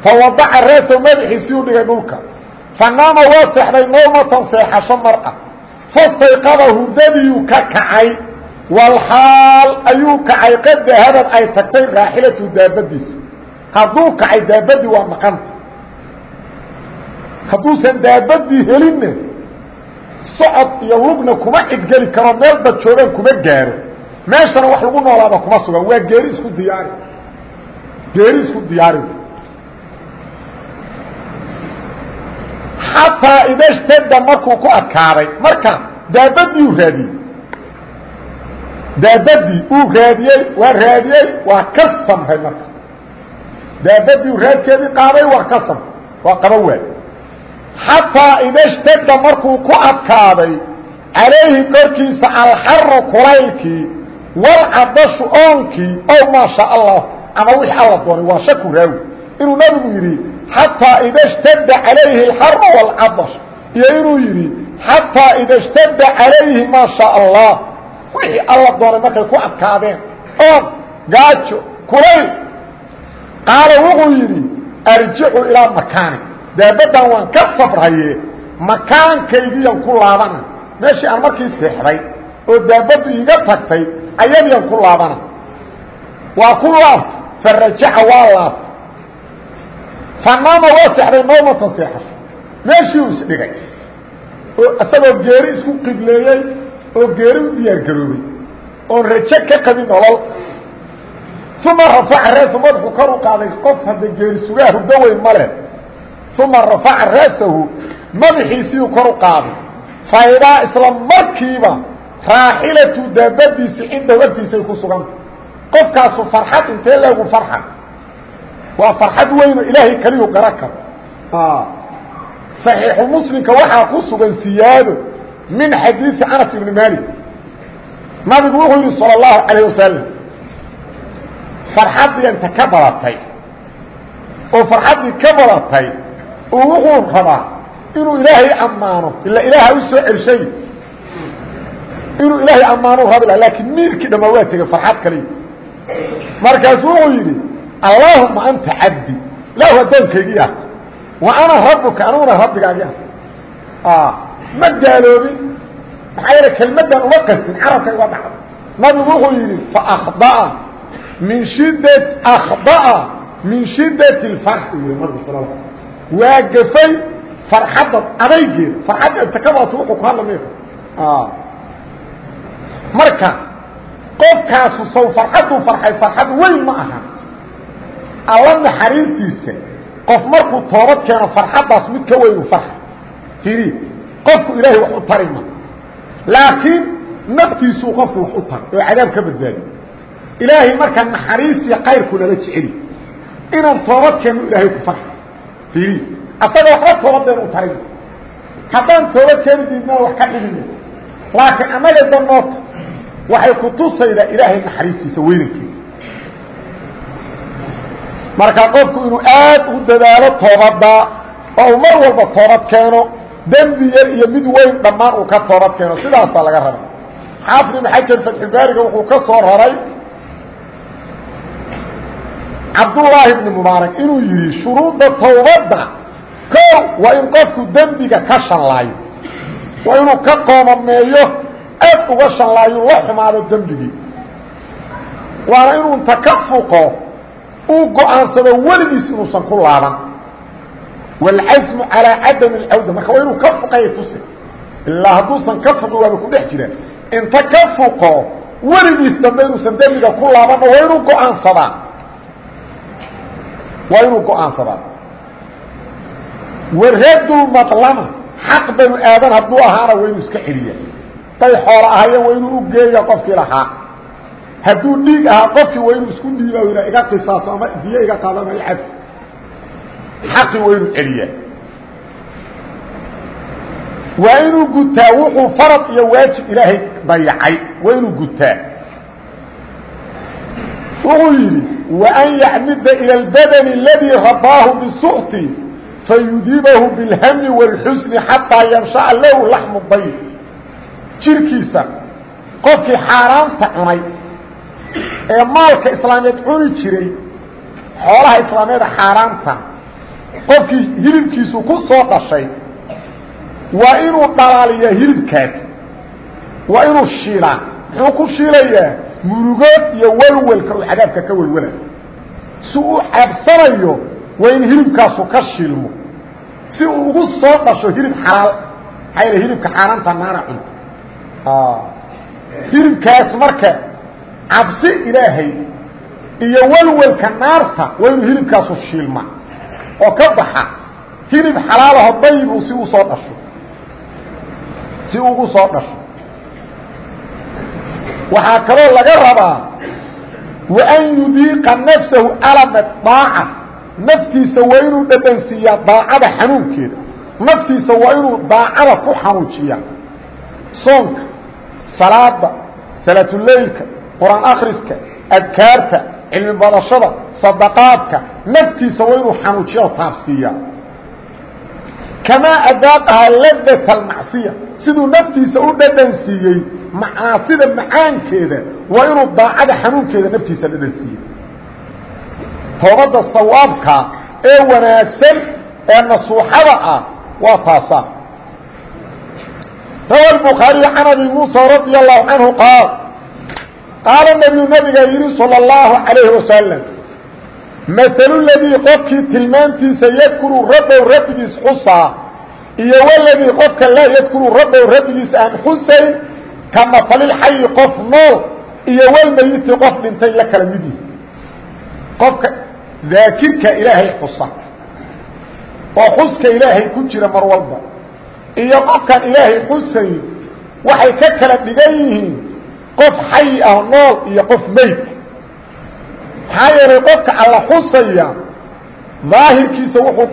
Fa wadaca raasow madaxiisii u dhigay dhulka. Fa naama waa seexday noomatan seexasho mar ah. Fastayqada hurdadiiu ka kacay walxaal ayuu kacay qad ay tagtay raaxilatu daabadiisu hadduu kacay daabadii waa maqanta hadduusan daabadii helinna socod iyo lugna kuma cidgeli karo meel dad joogaan kuma gaaro. Meeshana wax lagu noolaada kuma sugan waa geeri isku diyaari. Geeri isku diyaari. Xataa idashtada markuu ku adkaaday marka daabadii uu raadiyey. Daabadii uu raadiyey waa raadiyey waa ka samray marka daabadii raadkeedii qaaday waa ka samray waa qaban waay xataa idashtada markuu ku adkaaday calayhi korkiisa alxaru kulaylkii walcadashu oonkii ow maa shaa allah ama wixii alla doonay waa shaku raawi. Inuu nabigu yidhi xataa ida shtada calayhi alxaru walcadash iyo inuu yidhi xataa ida shtada calayhi maa shaa allah wixii alla doonay markay ku adkaadeen oon gaajo kulayl qaala wuxuu yidhi arjicu ilaa makaani. Daabaddan waan ka sabraye makaankaygiiyan ku laabana. Meeshii aan markii seexday oo daabaddu iiga tagtay ayadiyan ku laabana. Waa ku laabta. Farajaca waa laabta. Fanaama waa seexday noomatan seexasho meeshii uu isdhigay oo isagoo geeri isku qibleeyey oo geeri u diyaar garoobay oon ka qabin uma rafaca raasahu madaxu kor u qaaday qof hadda geeri sugaa hurdo weyn ma leh uma rafaca raasahu madaxiisiiu kor u qaaday faydaa isla markiiba raaxilatu daabadiisi cindahu agtiisay ku suganta qofkaasu farxad intee lagu farxa waa farxad weyno ilaahay keliyu garan karo saxiixu muslimka waxaa ku sugan siyaado min xadiidi anas ibni maalik nabigu wuxuu yidhi salى اllahu calayh wasalam farxaddii inta ka badatay oo farxaddii ka badatay oo wuxuu rabaa inuu ilaahay ammaano ila ilaaha u soo celshay. Inuu ilaahay ammaanu rabi laakiin miirkii dhamaa waa tegey farxad kaliya markaasu wuxuu yidhi allaahuma anta cabdi lahu addoonkaygii ah wa ana rabuka aniguna rabbigaagi ah. Ma gaaloobin maxaa yeele kelmaddan uma qastin carabka uga dhacda nabigu wuxuu yidhi faakdaa min shida akhdaa min shiddati اlfarxi nabigu sal waa gafay farxadda adaygeeda farxadda intakabatu wuxuu ku hadla mayka marka qofkaasu saw farxadduu farxay farxad weyn ma aha. Alla naxariistiisa qof markuu toobad keeno farxaddaas mid ka weyn u farxa firi qofku ilaahay wax u tari ma. Laakiin naftiisuu qofku wax u tara oo cadaab ka badbaadi ilaahay markaa naxariistii kayrku nala jeceli inaan toobad keenno ilaahay ku farxa firi asaga waxba toobadeen u tarin haddaan toobad keeni diidna wax ka dhigina laakiin annaga danoota waxay ku tusaydaa ilaahay naxariistiisa weynankeeda marka qofku inuu aad u dadaalo toobadda oo uu mar walba toobad keeno dembi yar iyo mid weyn dhammaan uu ka toobad keeno sidaasaa laga rabay xaafid ibn xajar fatxulbaariga wuxuu ka soo raray cabdullaahi bni mubaarak inuu yidhi shuruudda towbadda kow waa in qofku dembiga ka shallaayo waa inuu ka qoomameeyo aad uga shallaayo la xumaado dembigii. Waana inuunta ka fuqo uu go'aansado weligiis inuusan ku laaban. Waalcasmu calaa cadami alcawda marka waa inuu ka fuqaya tuse ilaa hadduusan ka fuqi waaba ku dhex jira. Inta ka fuqo weligiis dambe inuusan dembiga ku laabanna waa inuu go'aansadaa waa inuu go'aansadaa waradulmadlama xaq banu aadan hadduu ahaana waa inuu iska celiya day xoolo ahayeen waa inuu u geeya qofkii lahaa hadduu dhiig ahaa qofkii waa inuu isku dhiiba iga qisaaso ama diyo iga qaado ama icab xaqii waa inuu celiyaa waa inuu gutaa wuxuu farad iyo waajib ilaahay dayacay waa inuu gutaa wuxuu yidhi waan yacmida ila albadani aladii rabaahu bisu'ti fayudibahu bilhami wاlxusni xataa yabshaca lahu laxmu bayt jirkiisa qofkii xaaraanta cunay ee maalka islaameed cuni jiray xoolaha islaameeda xaaraanta qofkii hilibkiisu ku soo dhashay waa inuu dhalaaliyaa hilibkaas waa inuu shiilaa muxuu ku shiilayaa murugood iyo walwalka uu cadaabka ka walwala si uu cabsanayo waa in hilibkaasu ka shiilmo si uu ugu soo dhasho hilib xalaal maxaa yal hilibka xaaraanta naara cunto. Hilibkaas marka cabsi ilaahay iyo walwalka naarta waa inuu hilibkaasu shiilma oo ka baxa hilib xalaalaho dayibu si uu soo dhasho. Si ugu soo dhasho waxaa kaloo laga rabaa وأn yudiiqa nafsahu alama daaca naftiisa waa inuu dhadhansiiyaa daacada xanuunkeeda. Naftiisa waa inuu daacada ku xanuujiya soonka salaada salaatuleylka qur'aan akriska adkaarta cilmi badashada sadaqaadka naftiisa waa inuu xanuujiya oo taabsiiya kamaa adaaqahaa ladat almacsiya siduu naftiisa u dhadhansiiyey macaasida macaankeeda waa inuu daacada xanuunkeeda naftiisa dhadhansiiyey toobadda sawaabka ee wanaagsan ee nasuuxada ah waa taasaa rawa الbukhaariي can abi muuسى radي الlahu canهu qaal qaala nebiyu nabiga yidhi salى الlahu عalayhi wasalam maثlu ladii qofkii tilmaantiisa yadkuru rabbow rabbigiis xusaa iyo waladii qofka laa yadkuru rabbow rabbigiis aan xusayn ka mafalilxayi qof nool iyo walmeyiti qof dhintay la kala mid yihi qofka daakirka ilaahay xusa oo xuska ilaahay ku jira mar walba iyo qofkaan ilaahay xusayn waxay ka kala dhigan yihiin qof xayi ah nool iyo qof meyd maxaa yeelay qofka alla xusaya daahirkiisa wuxuu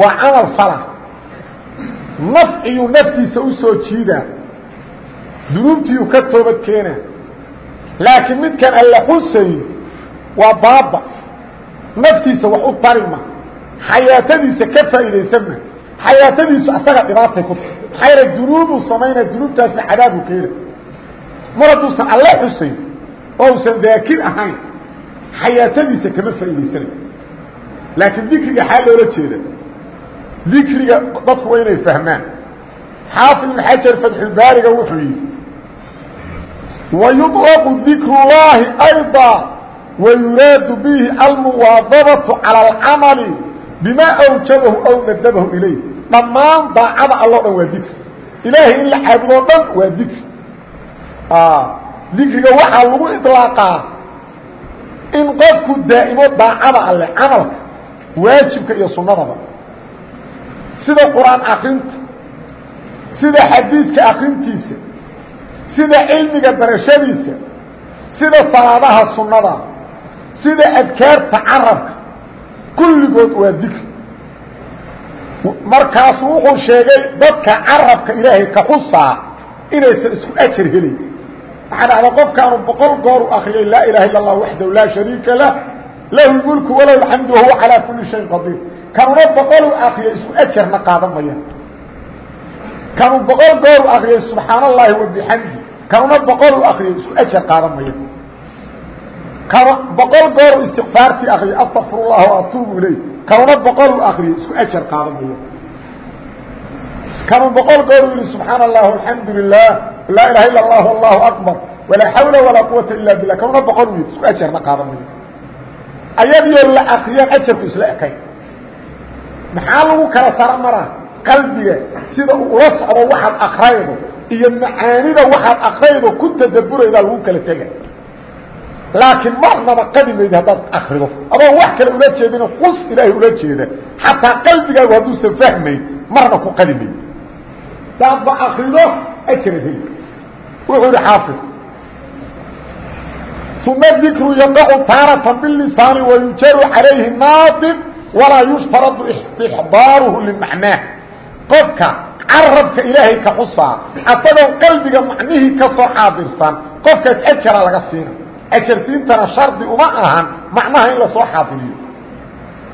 waa camal fala. Nafciyuu naftiisa u soo jiidaa. Dunuubtiiyuu ka toobad keena laakiin midkaan alla xusayn waa baaba naftiisa wax u tarima xayaatadiisa ka faa'iidaysanma xayaatadiisu asaga dhibaatay ku tahay. Maxaa yaele dunuubuu samaynaya dunuubtaasna cadaabu keena. Mar hadduusan alle xusayn oo usan daakir ahayn xayaatadiisa kama faa'iidaysanayo laakiin dikriga xaa loola jeeda dikriga dadku waa inay fahmaan xaafid ibn xajar fatxulbaariga wuxuu yidhi wayuطlaqu dikru llahi ayضa wayuraadu bihi almuwaadabaةu calى اlcamali bima awjabahu aw nadabahu ilayh dhammaan daacada alloo dhan waa dikri ilaahay in la caabudoo dhan waa dikri dikriga waxaa lagu iطlaaqaa in qofku daa'imo daacada alle camalka waajibka iyo sunnadaba sida qur'aan akrinta sida xadiidka akrintiisa sida cilmiga barashadiisa sida salaadaha sunnada sida adkaarta carabka kulligood waa dikri markaasu wuxuu sheegay dadka carabka ilaahay ka xusaa inaysan isku ajar helin. Waxaa dhacda qofkaanu boqol goor u akriyay laa ilaha illa اllah waxdahu laa shariika lah lahu lmulku walahu alxamdu wahuwa calaa kuli shayin qadiir kanuna boqol u akriyay isku ajarna qaadan maya kanu boqol goor u akriyay subxaan allahi wabixamdi kanuna boqol u akriyay isku ajar qaadan maya kanu boqol goor u istikfaartii akriyay astaqfir اllah waatuubu ilayh. Kanuna boqol u akriyay isku ajar qaadan maya kanu boqol goor u yihi subxaana allah alxamdu lilah laa ilaha illa اllah allahu akbar walaa xawla walaa quwata ila billah. Kanuna boqol yidhi isku ajarna qaadan maya ayadiyo la akriyaan ajarku isla ekayn maxaa lagu kala saro maraa? Qalbiga sida ula socdo waxaad akraydo iyo macaanida waxaad akraydo ku tadaburaydaa lagu kala tega. Laakiin marnaba qadi maydi haddaad akrido adoon wax kale ula jeedin qus ilaahay ula jeeda. Xataa qalbigaagu hadduusan fahmayn marna ku qadi mayd daadba akrido ajra heli. Wuxuu ihi xaafid uma dikru yaqacu taaratan bilisaani wayujaru calayhi naadib walaa yushtaradu istixdaaruhu limacnaah qofka carabka ilaahay ka xusaa asagoon qalbiga macnihii ka soo xaadirsan qofkaas ajara laga siina ajarsiintana shardi uma ahan macnaha in la soo xaadiriyo.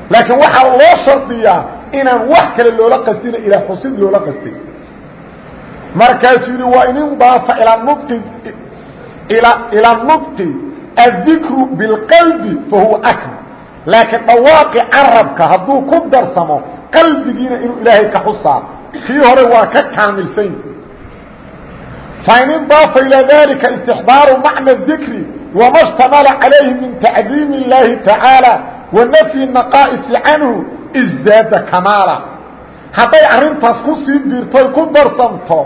Laakiin waxaa loo shardiyaa inaan wax kale loola qastina ilaa xusid loola qastay markaasuu yidhi waa in indaafa ilaa nudqi ilaa nudqi addikru bilqalbi fa huwa akmal laakiin dhawaaqi carabka hadduu ku darsamo qalbigiina inuu ilaahay ka xusaa kii hore waa ka kaamilsan fain indaafa ilaa dalika istixdaaru macna dikri wama shtamala calayhi min tacdiim اllaahi tacaala wa nafyi naqaa'isi canhu isdaada kamaala. Hadday arrintaas ku sii biirtoy ku darsanto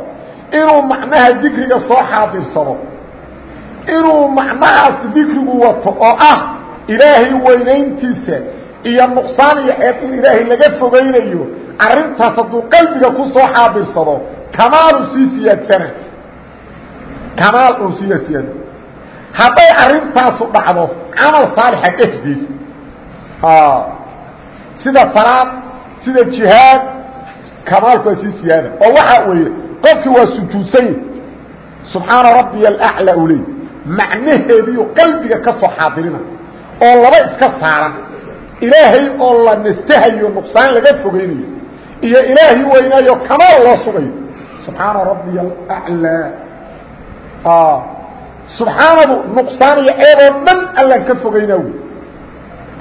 inuu macnaha dikriga soo xaadirsado inuu macnahaas dikrigu wato oo ah ilaahay weynayntiisa iyo nuqsaan iyo ceeb in ilaahay laga fogaynayo arrintaas hadduu qalbiga ku soo xaadirsado kamaalu sii siyaadsana kamaal uu sii siyaad hadday arrintaasu dhacdo camal saalixa dhexdiis sida salaad sida jihaad kamaalku waa sii siyaada. Oo waxaa weeye qofkii waa sujuudsanya subxaana rabbiya alaclaa u leey macnaheediiu qalbiga ka soo xaadirina oo laba iska saaran. Ilaahay oo la nastahayo nuqsaan laga fogeynayo iyo ilaahi weynaayo kamaal loo sugayo. Subxaana rabbiya alaclaa subxaanadu nuqsaan iyo ceeboo dhan allaan ka fogaynaa wy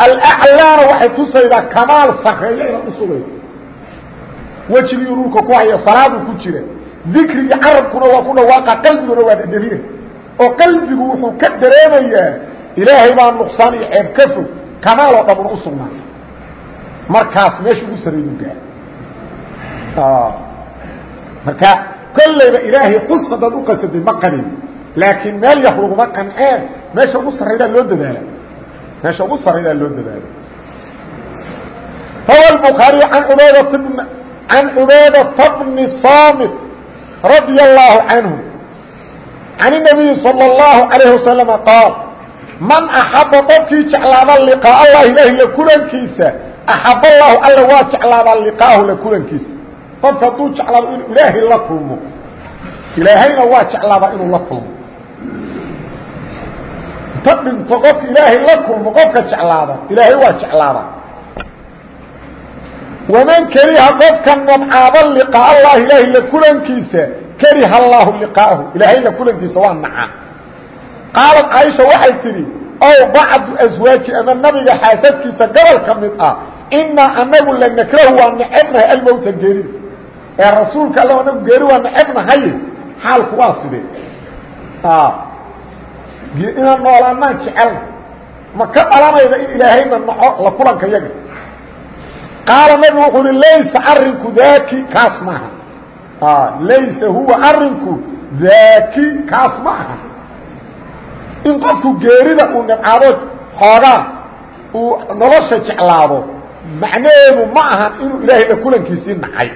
alaclaana waxay tusaydaa kamaal sareeyo inaad u sugaydo wejigiiu dhulka ku haya salaaduu ku jira. Dikrigii carabkuna waa ku dhawaaqa qalbiguna waa dhadhabina oo qalbigu wuxuu ka dareemayaa ilaahay baa nuqsaan iyo ceeb ka fog kamaaloo dhamuna u sugnaa markaas meesha ugu sarreeyu gaar marka kollayba ilaahay xus haddaad u qasaday ma qanin laakiin meel yar laguma qanceen meesha ugu sarraydaa loo dadaala meesha ugu sarraydaa loo dadaala rawa الbخaariي an ubaydata bn can cubaydata bni saamit radia الlaahu canhu can الnabiyi salى الlahu عalayه wasalama qaal man axaba qofkii jeclaada liqaa allah ilaahi la kulankiisa axab allahu alla waa jeclaadaa liqaahu la kulankiisa. Qofka hadduu jeclaado inuu ilaahay la kulmo ilaahayna waa jeclaadaa inuu la kulmo. Inta dhinto qofka ilaahay la kulmo qofka jeclaada ilaahay waa jeclaadaa waman kariha qofka nabcaada liqaa allah ilaahay la kulankiisa kariha allaahu liqaahu ilaahay la kulankiisa waa naca qaalad caaisha waxay tidhi ow bacdu aswaaji ama nabiga xaasaskiisa gobol ka mid ah inaa anagu la nakrahu waa necebnahay almowta geerida ee rasuulka alla anagu geeri waa necebnahaye xaalku waa sidee inaan noolaanaan jecelna ma ka dhalanayda in ilaahayna naco la kulanka yaga qaala nabigu wuxuu uhi laysa arinku daaki kaas maaha laysa huwa arinku daaki kaas ma aha in qofku geerida uu nibcaado xoogaa uu nolosha jeclaado macnaheedu ma ahan inuu ilaahay la kulankiisii nacay.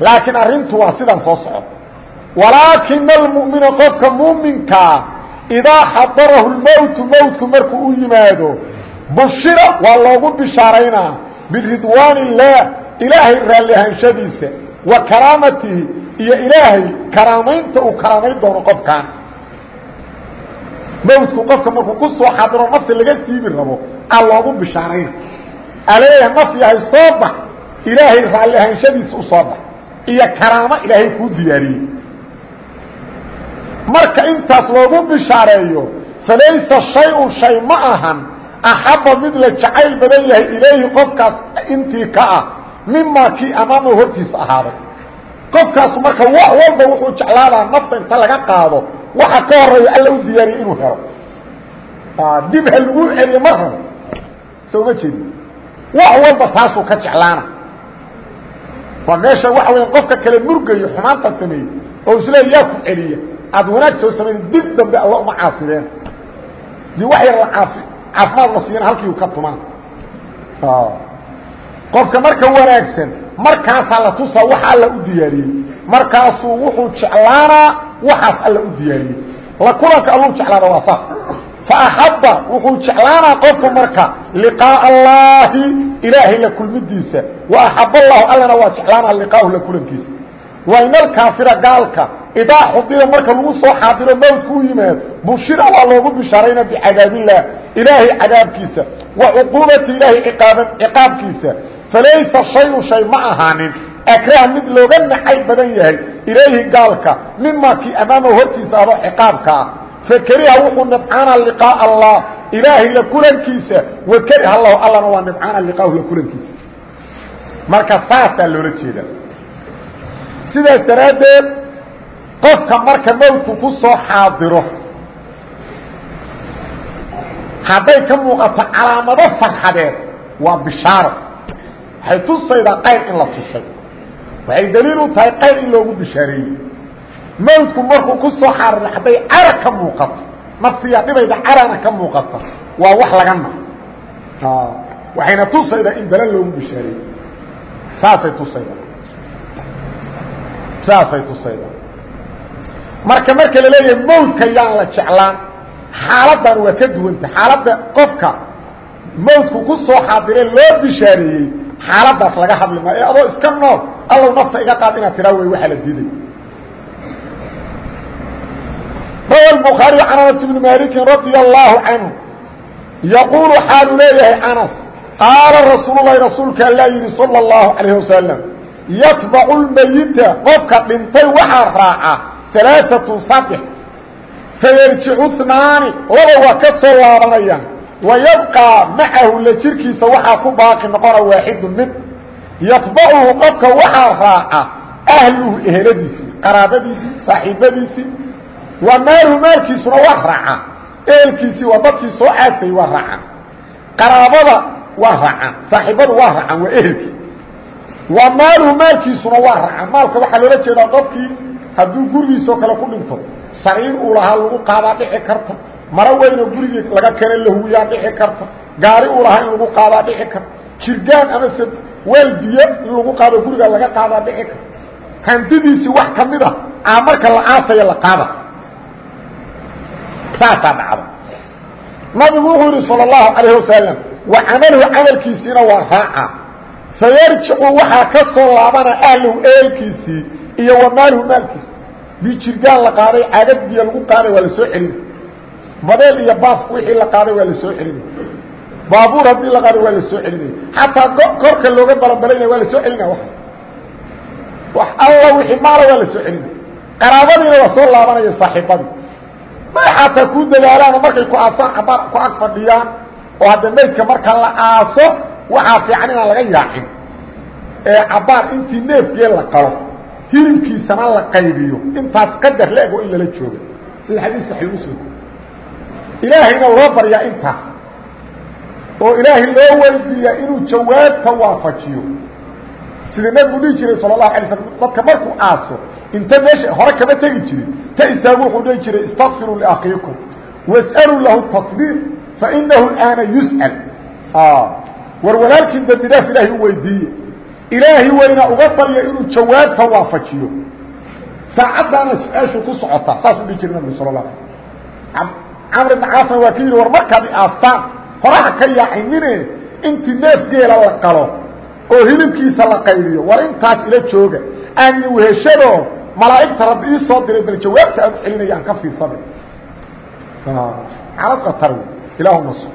Laakiin arrintu waa sidan soo socod walaakina almu'mina qofka muuminkaa idaa xadarahu lmowtu mowtku markuu u yimaado bushira waa loogu bishaaraynaa biridwaan illaah ilaahay raalli ahaanshadiisa wa karaamatihi iyo ilaahay karaamaynta uu karaamayn doono qofkan mowtku qofka markuu ku soo xadiro nafta laga siibi rabo aa loogu bishaarayna aleeyaha naf yahay soo bax ilaahay raalli ahaanshadiisa u soo bax iyo karaamo ilaahay kuu diyaariyey. Marka intaas loogu bishaareeyo falaysa shay-un shay ma ahan axabba mid la jacayl badan yahay ilayhi qofkaas intii ka ah mimaa kii amaamahu hortiisa ahaaday. Qofkaasu marka wax walba wuxuu laga qaado waxa ka horreeya alla u diyaariyey inuu helo. Dib ha lagu celiyo mar rabo. Soo ma jeedi wax walba taasuu ka jeclaana. Waa meesha waxa weya qofka kale murgayo xumaanta sameeyey oo isleey yaa ku celiya. Aad wanaag soo samayn dib dambe alla uma caasideen dii wax yar la caafi caafimaad la siiyana halkiiu ka tuman qofka marka wanaagsan markaasaa la tusaa waxa alla u diyaariyey. Markaasuu wuxuu jeclaanaa waxaas alla u diyaariyey. La kulanka alluu jeclaada waa saa faaxaba wuxuu jeclaanaa qofku marka liqaaa allaahi ilaahay la kulmidiisa. Wa axab allahu allana waa jeclaanaa liqaahu la kulankiisa. Wain alkaafira gaalka idaa xudira marka lagu soo xaadiro mawdkuu yimaado bushira waa loogu bishaarayna bicadaabillaah ilaahay cadaabkiisa. Wa cuquubati ilaahay ciqaabkiisa. Falaysa shayu shay ma ahaanin akrah mid looga nacay badan yahay ilayhi gaalka mima kii hortiisa ado ciqaabka ah. Fakariha wuxuu nibcaana liqaaء allah ilaahay la kulankiisa. Wakariha allahu allana waa nibcaana liqaahu la kulankiisa. Marka saasaa loola jeeda. Sidaas daraaddeed qofka marka mowdku ku soo xaadiro hadday ka muuqato calaamado farxadeed waa bishaaro waxay tusaydaa qayr in la tusay waxay daliil u tahay qayr in loogu bishaareeyey. Mawdku markuu ku soo xaariro hadday cara ka muuqato nafsiya dhibayda carana ka muuqata waa wax laga na waxayna tusaydaa in bala loogu bishaareeyey. Saasay tusayda saasay tusayda marka marka la leeyahay mawdka yaan la jeclaan xaaladdan waa ka duwanta xaaladda qofka mawdku ku soo xaadiree loo bishaareeyey xaaladaas laga hadli maayo ee adoo iska nool allow nafta iga qaad inaad tiraa way waxaa la diiday. Rawa bukhaariy can anas ibni maalikin radia allaahu canhu yaquulu xaalu leeyahay anas qaala rasuululahi rasuulka allaa yidhi sala اllahu calayh wasalam yatbacu lmayita qofka dhintay waxaa raaca alaaatun saddex fayarjicu hnaani laba waa ka soo laabanayaan wayabqىa macahu la jirkiisa waxaa ku baaqi noqona waaxidu mid yatbacuhu qofka waxaa raaca ahluhu eheladiisii qaraabadiisii saaxiibadiisii waa maaluhu maalkiisuna waa raacaan ehelkiisii waa dadkii soo aasay waa raacaan qaraabada waa raacaan saaxiibadu waa raacaan waa ehelkii waa maaluhu maalkiisuna waa raacaan maalka waxaa loola jeedaa qofkii hadduu gurigiisoo kale ku dhinto sariir uu lahaa lagu qaadaa dhici karta maro weynoo gurigii laga kena lahuwiyaa dhici karta gaari uu lahaa in lagu qaadaa dhici karta jirgaan ama se weel biyo in lagu qaado guriga laga qaadaa dhici karta hantidiisii wax ka mid ah aa marka la aasaya la qaada saasaa dhacda nabigu wuxuu yidhi salى الlahu عalayه wasalam wa camaluhu camalkiisiina waa raaca fayarjicu waxaa ka soo laabana ahluhu eelkiisii iyo wa maaluhu maalkiisi dii jirgaan la qaaday caagad biyo lagu qaaday waa la soo celina badeel iyo baaf wixii la qaaday waa la soo celinaya baabuur haddii la qaaday waa la soo celinaya xataa korka looga balanbalanaya waa la soo celinaya wa wax alla wixii maala waa la soo celinaya qaraabadiina waa soo laabanaya saaxiibadii. May xataa ku dadaalaano markay ku aasaan cabaar ku ag fadhiyaan oo hadda maydka marka la aaso waxaa fiican inaan laga yaacin. Ee cabaar intii neefgee la qalo hilibkiisana la qaybiyo. Intaas qadar la ego in lala jooga sida xadiis saxiix muslim ilaahayna loo baryaa intaas oo ilaahay loo weydiiyaa inuu jawaabta waafajiyo. Sida nabigu dhihi jiray sala allahu alay slam dadka markuu aaso inta meesha hore kama tegi jirin. Ta istaagu wuxuu dhihi jiray istakfiruu liakhiikum was'aluu lahu tasbiir fainahu aana yus'al. War walaalkiin dambi dhaaf ilaahay u weydiiye ilaahay weyna uga barya inuu jawaabta waafajiyo. Saacaddaana su'aashu ku socotaa saasuu dhihi jiray nabigu sala la ala camr ibn caasna waa ka yidhi war markaad aastaan horaha ka yaacinine intii neef geela la qalo oo hilibkiisa la qaybiyo war intaas ila jooga. Aanin weheshado malaa'igta rabbi ii soo diray bal jawaabta aanu celinaya aan ka fiirsaday calad qatar ilaahuma so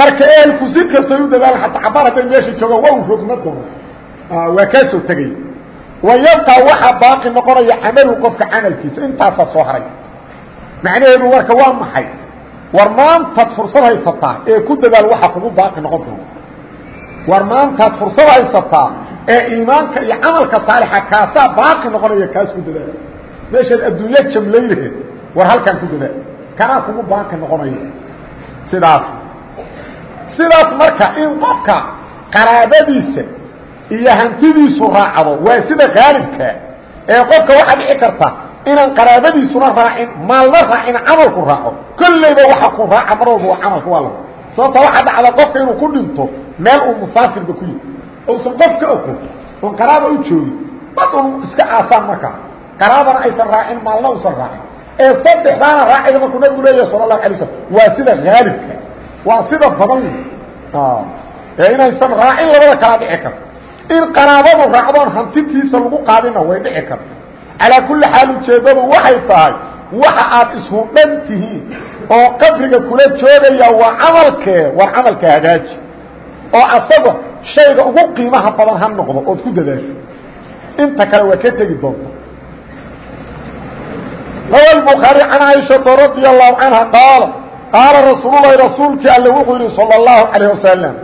marka ehelku si kastay u dadaala xataa cabaar hadday meesha joogaan waa u rogma doono. Waa kaa soo tegaya wa yabqaa waxaa baaqi noqonaya camalu qofka camalkiisa. Intaasaa soo haray macnaheedu marka waa maxay? War maantaad fursad haysataa ee ku dadaal waxa kugu baaqi noqon doona war maantaad fursad haysataa ee iimaanka iyo camalka saalixa kaasaa baaqi noqonaya kaas ku dadaal? Meeshaad adduunyo jamlaylaheed war halkaan ku dadaal? Kanaa kugu baaqi noqonaya? Sidaas. Sidaas marka in qofka qaraabadiisa iyo hantidiisu raacdo waa sida haalibkaa ee qofka waxaa dhici karta inaan qaraabadiisuna raacin maalna raacin camalku raaco. Kollayba waxa ku raaca mar walba waa camalka waa la sababta waxaa dhacda qofka inuu ku dhinto meel uu musaafirba ku yihi ousan qof ka oko oon qaraaba u joogin dad un iska aasaan markaa qaraabana aysan raacin maalna usan raacin. Ee saddexdaana raacida markuu nabigu leeyahay sala allahu alay slam waa sida haalibka waa sida badan ee inaysan raacin labada kala dhici karto in qaraabadu raacdoon hantitiisa lagu qaadina way dhici karta calaa kulli xaal ujeeddadu waxay tahay waxa aad ishudhan tihiin oo qabriga kula joogayaa waa camalkee war camalka hagaaji oo asaga shayga ugu qiimaha badan ha noqdo ood ku dadaasho. Inta kale waa ka tegi doonta. Rawa lbukhaari can caaishata radi allahu canha qaala qaala rasuululahi rasuulkii alle wuxuu yidhi sala allahu calayh wasalam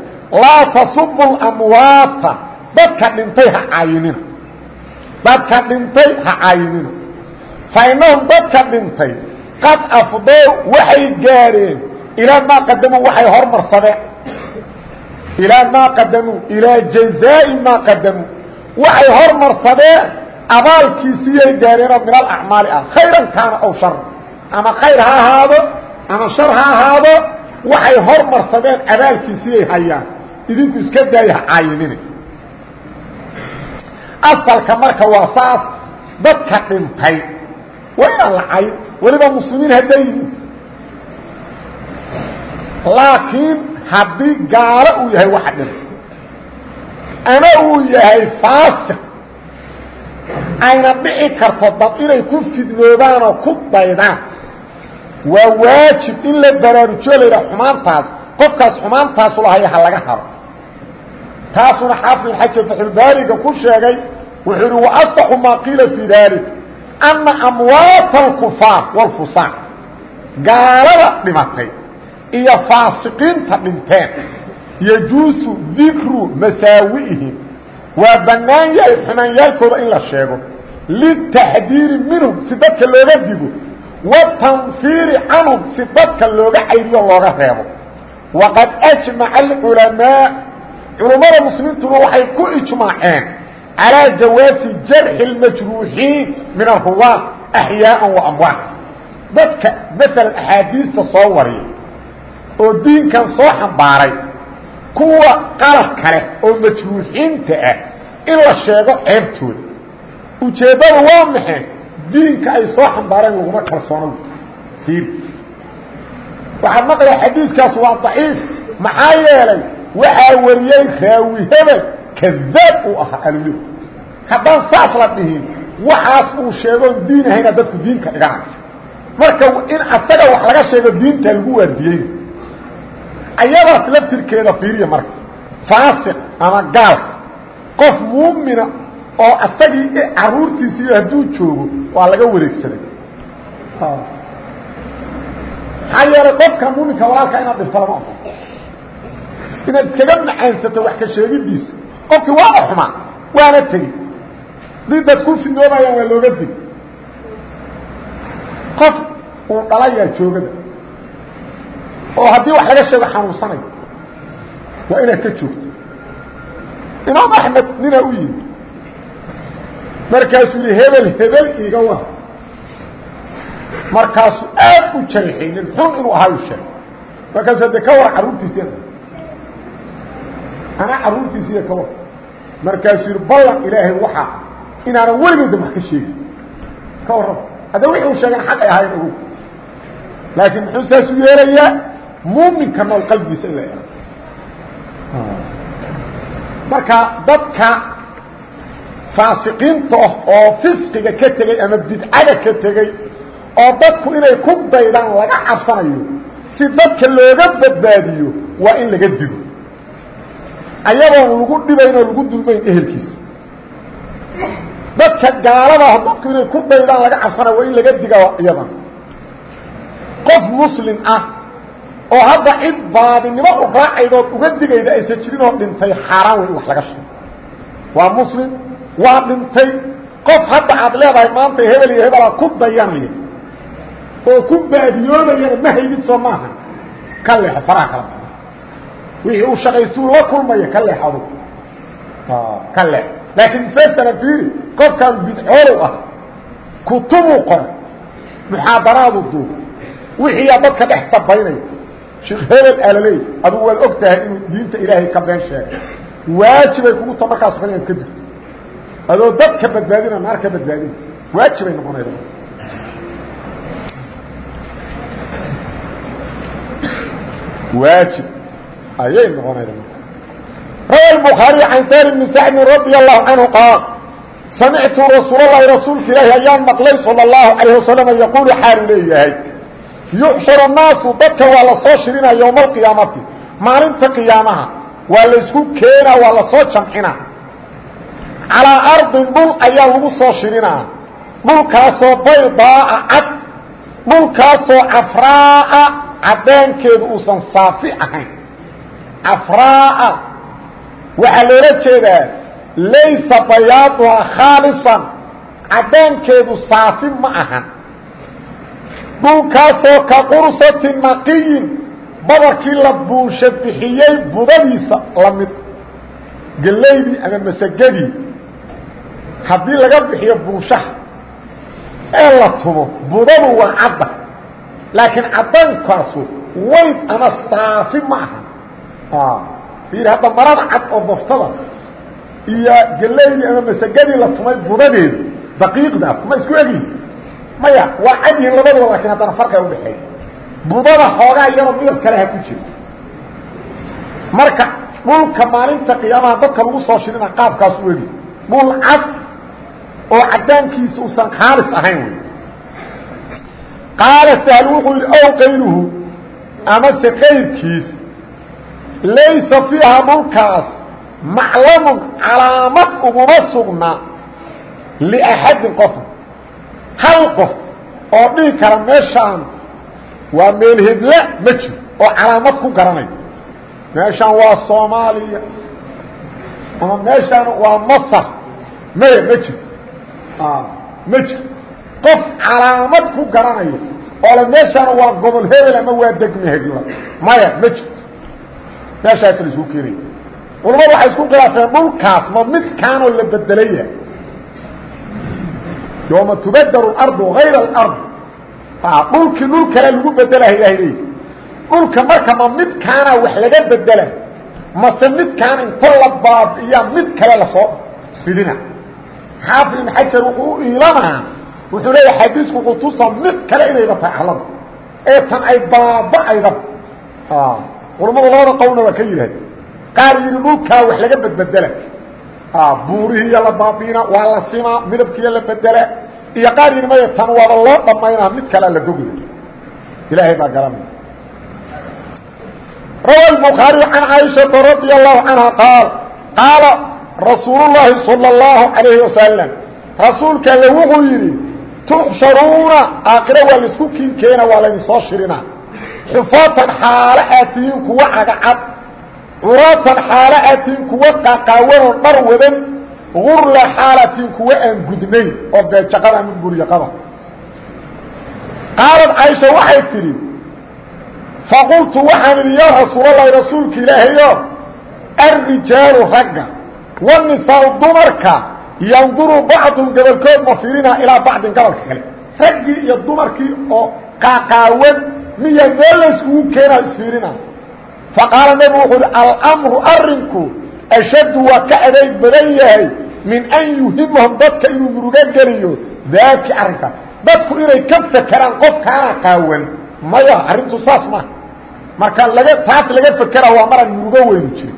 laa tasubu اlamwaata dadka dhintay ha caayinina dadka dhintay ha caayinina fainahum dadka dhintay. Qad afdow waxay gaadheen ilaa maa qadamuu waxay hormarsadeen ilaa maa qadamuu ilaa jazaa'i maa qadamuu waxay hormarsadeen abaalkiisiyay gaadheenoo min alacmaali ah. Khayran kaana aw shara ama khayr ha ahaado ama shar ha ahaado waxay hormarsadeen abaalkiisiyay hayaan. Idinku iska daaya ha caayinina asalka marka waa saas dadka dhintay. Waa inaan la cayin weliba muslimiin hadday. Yihiin laakiin haddii gaalo uu yahay waxa dhintay. Ama uu yahay faasiq ayna dhici karto dad inay ku fidnoobaan oo ku daydaan waa waajib in la baraarujiyo la yidhaha xumaantaas. Qofkaas xumaantaasu lahaya ha laga haro taasuna xaafidxajar faxulbaariga ku sheegay wuxuu uhi waasaxu maa qiila fii daalika anna amwaata alkufaar walfusaax gaalada dhimatay iyo faasiqiinta dhinteen yajuusu dikru masaawi'ihim waa bannaan yahay xumaanyaalkooda in la sheego litaxdiiri minhum si dadka looga digo watanfiiri canhum si dadka looga caybiyo looga reebo. Waqad ajmaca alculamaau culummada muslimiintuna waxay ku ijmaaceen calىa jawaazi jarxi اlmajruuxiin min aruwaad axyaaa wa amwaat dadka maalan axaadiista soo wariya oo diinkan soo xambaaray kuwa qalad kale oo majruuxiinta ah in la sheego ceebtooda ujeeddada waa maxe diinka ay soo xambaareen laguma kalsoono ir waxaad maqlaya xadiiskaas waa daciif maxaa waxaa wariyey raawi hebel kadaab uu ahaa alule haddaan saas la dhihin waxaas uu sheegoon diin ahayna dadku diinka dhigana marka in asaga wax laga sheego diinta lagu waardiyeyna ayadaas laftirkeeda fiiriya marka faasiq ama gaal qof muumina oo asagii caruurtiisiiyo hadduu joogo waa laga wareegsaday. Maxaa yeelay qofka muuminka walaalka inaad dhifto lama oho inaad iskaga macaansato wax ka sheegidiisa qofkii waaba xumaa waana tegi. Dii dad ku fidnoobayaan waa looga dig qof uu dhalayaa joogada. Oo haddii wax laga sheego xanuunsanayo waa inaad ka joogto. Imaam axmed ninaa u yimi markaasuu yihi hebel hebel iiga war markaasuu aad u jarixay nin xun inuu ahaa u sheegay. Markaasuu de ka war carruurtiisiia anaa carruurtiisiiya ka war markaasuu yihi ballan ilaahay waxaa inaanan weligeeda wax ka sheegin. Ka warraba hadda wixi uu sheegan xaq ay ahayn ogow laakiin muxuu saas u yeelayaa? Muuminka nool qalbigiisa in la eego marka dadka faasiqiinta ah oo fisqiga ka tegey ama bidcada ka tegey oo dadku inay ku daydaan laga cabsanayo si dadka looga badbaadiyo waa in laga digo ayadoon lagu dhibayn oo lagu dulmayn ehelkiisa. Dadka gaaladah dadku inay ku daydaan laga cabsanayo waa laga diga iyadan qof muslim ah oo hadda cid baadinimo u raacaydood uga digayda aysan jirin oo dhintay xaaraan wey in wax laga sheego waa muslim waa dhintay. Qof hadda aad leedahay maanta hebel iyo hebelaa ku dayanaya oo ku baadiyoodayana ma haydid soo maaha. Ka leexo faraha kala wixii uu shaqaystuu la kulmaya ka leexado ka le laakiin masala fiiri qofkan bidcoolow ah kutubuu qoray muxaadaraadu duub. Wixiiyaa dadka dhex sabaynaya. Sheekh hebel alaleey adugu waad og tahay inuu diinta ilaahay ka been sheegay. Waajibay kugu ta markaas o inaad ka digto adoo dadka badbaadina naar ka badbaadina waajibay noqonayda waajib ayay noqonayda rawa bukhaariy can saar bni sacdin radia allahu canhu qaal samictu rasuul lahi rasuulka ilaahi ayaan maqlay sala allahu calayh wasalam yaquulu xaalu leeyahay yuxsharu naasu dadka waa la soo shirina yowma alqiyaamati maalinta qiyaamaha waa laysku keenaa waa la soo jamcinaa calaa ardin dhul ayaa lagu soo shirinaa dhulkaasoo baydaaa cad dhulkaasoo cafraa'a cadeenkeedu uusan saafi ahayn cafraaa waxaa loola jeedaa laysa bayaaduhaa khaalisan caddaankeedu saafi ma ahan dhulkaasoo ka qursati naqiyin badarkii la buusha bixiyey budadiisa la mid gelaydii ama masagadii haddii laga bixiyo buushaha ee la tumo budadu waa cadda laakiin caddaankaasu wayd ama saafi ma aha fiir hadda marada cad oo baftada iyo gelaydii ama masagadii la tumay budadeedu daqiiqdaas ma isku egyihin maya waa cad yihiin labadaba laakiin haddana farqiga udhaxeeya budada xoogaa iyadoo midab kale ha ku jiro. Marka dhulka maalinta qiyaamaha dadka lagu soo shirina qaabkaas u egi dhul cad oo caddaankiisa uusan khaalis ahayn wey. Qaala sahl wuxuu yidhi ow qayruhu amase qayrkiis laysa fiiha dhulkaas maclamun calaamad uguma sugna liaxadin qofna hal qof oo dhihi kara meeshaan waa meel heble ma jiro oo calaamad ku garanaya meeshaan waa soomaaliya ama meeshaan waa masar. Maya ma jirto ma jiro. Qof calaamad ku garanayo oo le meeshaan waa gobol hebel ama waa degme hebla maya ma jirto meeshaas la isku keenaya culamadu waxay isku khilaafeen dhulkaas ma midkaanoo la bedelaya yooma tubadaru اlardu hayra اlard dhulkii dhul kale lagu bedelaha ilahay leey marka ma midkaana wax laga bedela mase midkaan inta la baabi'iya mid kale la soo fidina. Xaafid ibn xajar wuxuu u iilanaa wuxuu leeyahay xadiisku kutusa mid kale inayba tahay ee tan ay baaba'ayda culmmadu labada qowlna waa ka yidhahd qaar yidhi dhulkaa wax laga badbedela buurihiiyo la baabiina waa la simaa midabkiiyo la bedela. Iyo qaar yidhi maya tan waaba loo dhammaynaa mid kalea la gogda ilaahay baa garanay rawa bukhaariy can caaishaa radi allahu canha qaal qaala rasuul llaahi salى اllahu alayhi wasalam rasuulka la wuxuu yidhi tuxsharuuna aakhira waa la isku kiinkeena waa laydinsoo shirinaa xufaatan xaalo aad tihiin kuwa cagacad curaatan xaalo aad tihiin kuwa qaqaawanoo dhar wadan. Gurla xaalatiin kuwa aan gudnayn oo beejaqada ama buryaqada qaalad caaisha waxay tidhi faqultu waxaan idhi yaa rasuulalahi rasuulka ilaahayo alrijaalu ragga wanisaau dumarka yanduru bacdun gobolkood ma fiirinaa ilaa bacdin gobolka kale. Raggii iyo dumarkii oo qaaqaawan miya meel layskugu keenaa isfiirina faqaala nebigu wuxuu uhi almru arinku ashaddu waa ka adayg badan yahay min an yuhimahum dadka inuu murugo geliyo. Daaki arrinkaas dadku inay ka fekeraan qofkaana qaawan. Maya arrintu saas maaha marka laga taas laga fekera waa maraan murugo weynu jirin.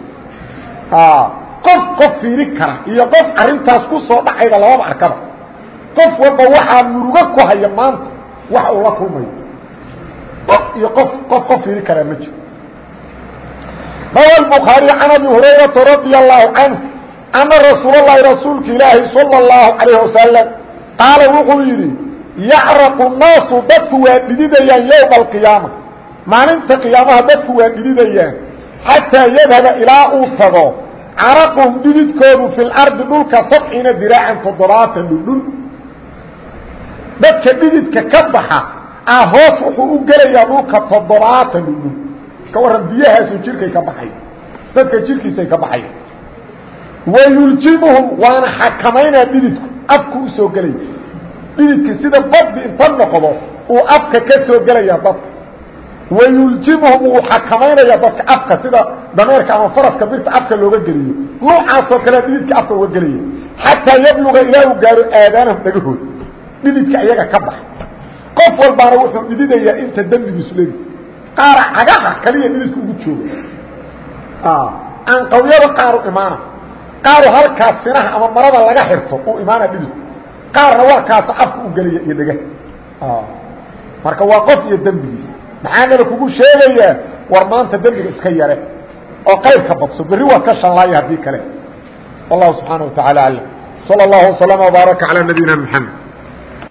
Qof qof fiiri kara iyo qof arrintaas ku soo dhacayda lababa arkaba. Qof walba waxaa murugo ku haya maanta wax uu la kulmayo qof iyo qof qof ka fiiri karaa ma jiro. Rawa bukhaari can abi hurayrata radia allahu canhu ana rasuulalahi rasuulka ilaahi sala اllahu calayh wasalam qaala wuxuu yidhi yacraqu naasu dadku waa dhididayaan yowma alqiyaama maalinta qiyaamaha dadku waa dhididayaan xataa yadhaba ilaa uu tago caraqum dhididkoodu fi lardi dhulka sabciina diraacan toddobaatan dadka dhididka ka baxa hoos wuxuu u gelayaa dhulka toddobaatan dhudhun ka warran biyahaasuu jirkay ka baxaya dadka jirkiisay ka baxaya wayuljimuhum waana xakamaynaa dhididku afku u soo gelaya dhididka sida baddi inta noqdo uu afka ka soo gelaya dadka wayuljimuhum wuu xakamaynaya dadka afka sida dameerka ama faraska birta afka looga geliyo. Noocaasoo kale dhididka afka uga gelaya xataa yabluga ilaa uu gaaro aadaanahum dhagahood dhididka iyaga ka baxa qof walbaana wuxuu dhidinayaa inta dembigiisu leegi qaara cagaha kaliya dhididka ugu jooga ah, aanqawyada qaaru imaana. Qaaru halkaas sinaha ama marada laga xirto uu imaana dhidid qaarna warkaasa afka u gelaya iyo dhega ah, marka waa qof iyo dembigiisa maxaanala kugu sheegayaa war maanta dembiga iska yare oo qayrka badso. Berri waad ka shanlaaya haddii kale. Wallahu subxaana wa tacaala alam. Sala allahu waslama wbaaraka calaa nabiyina mxamed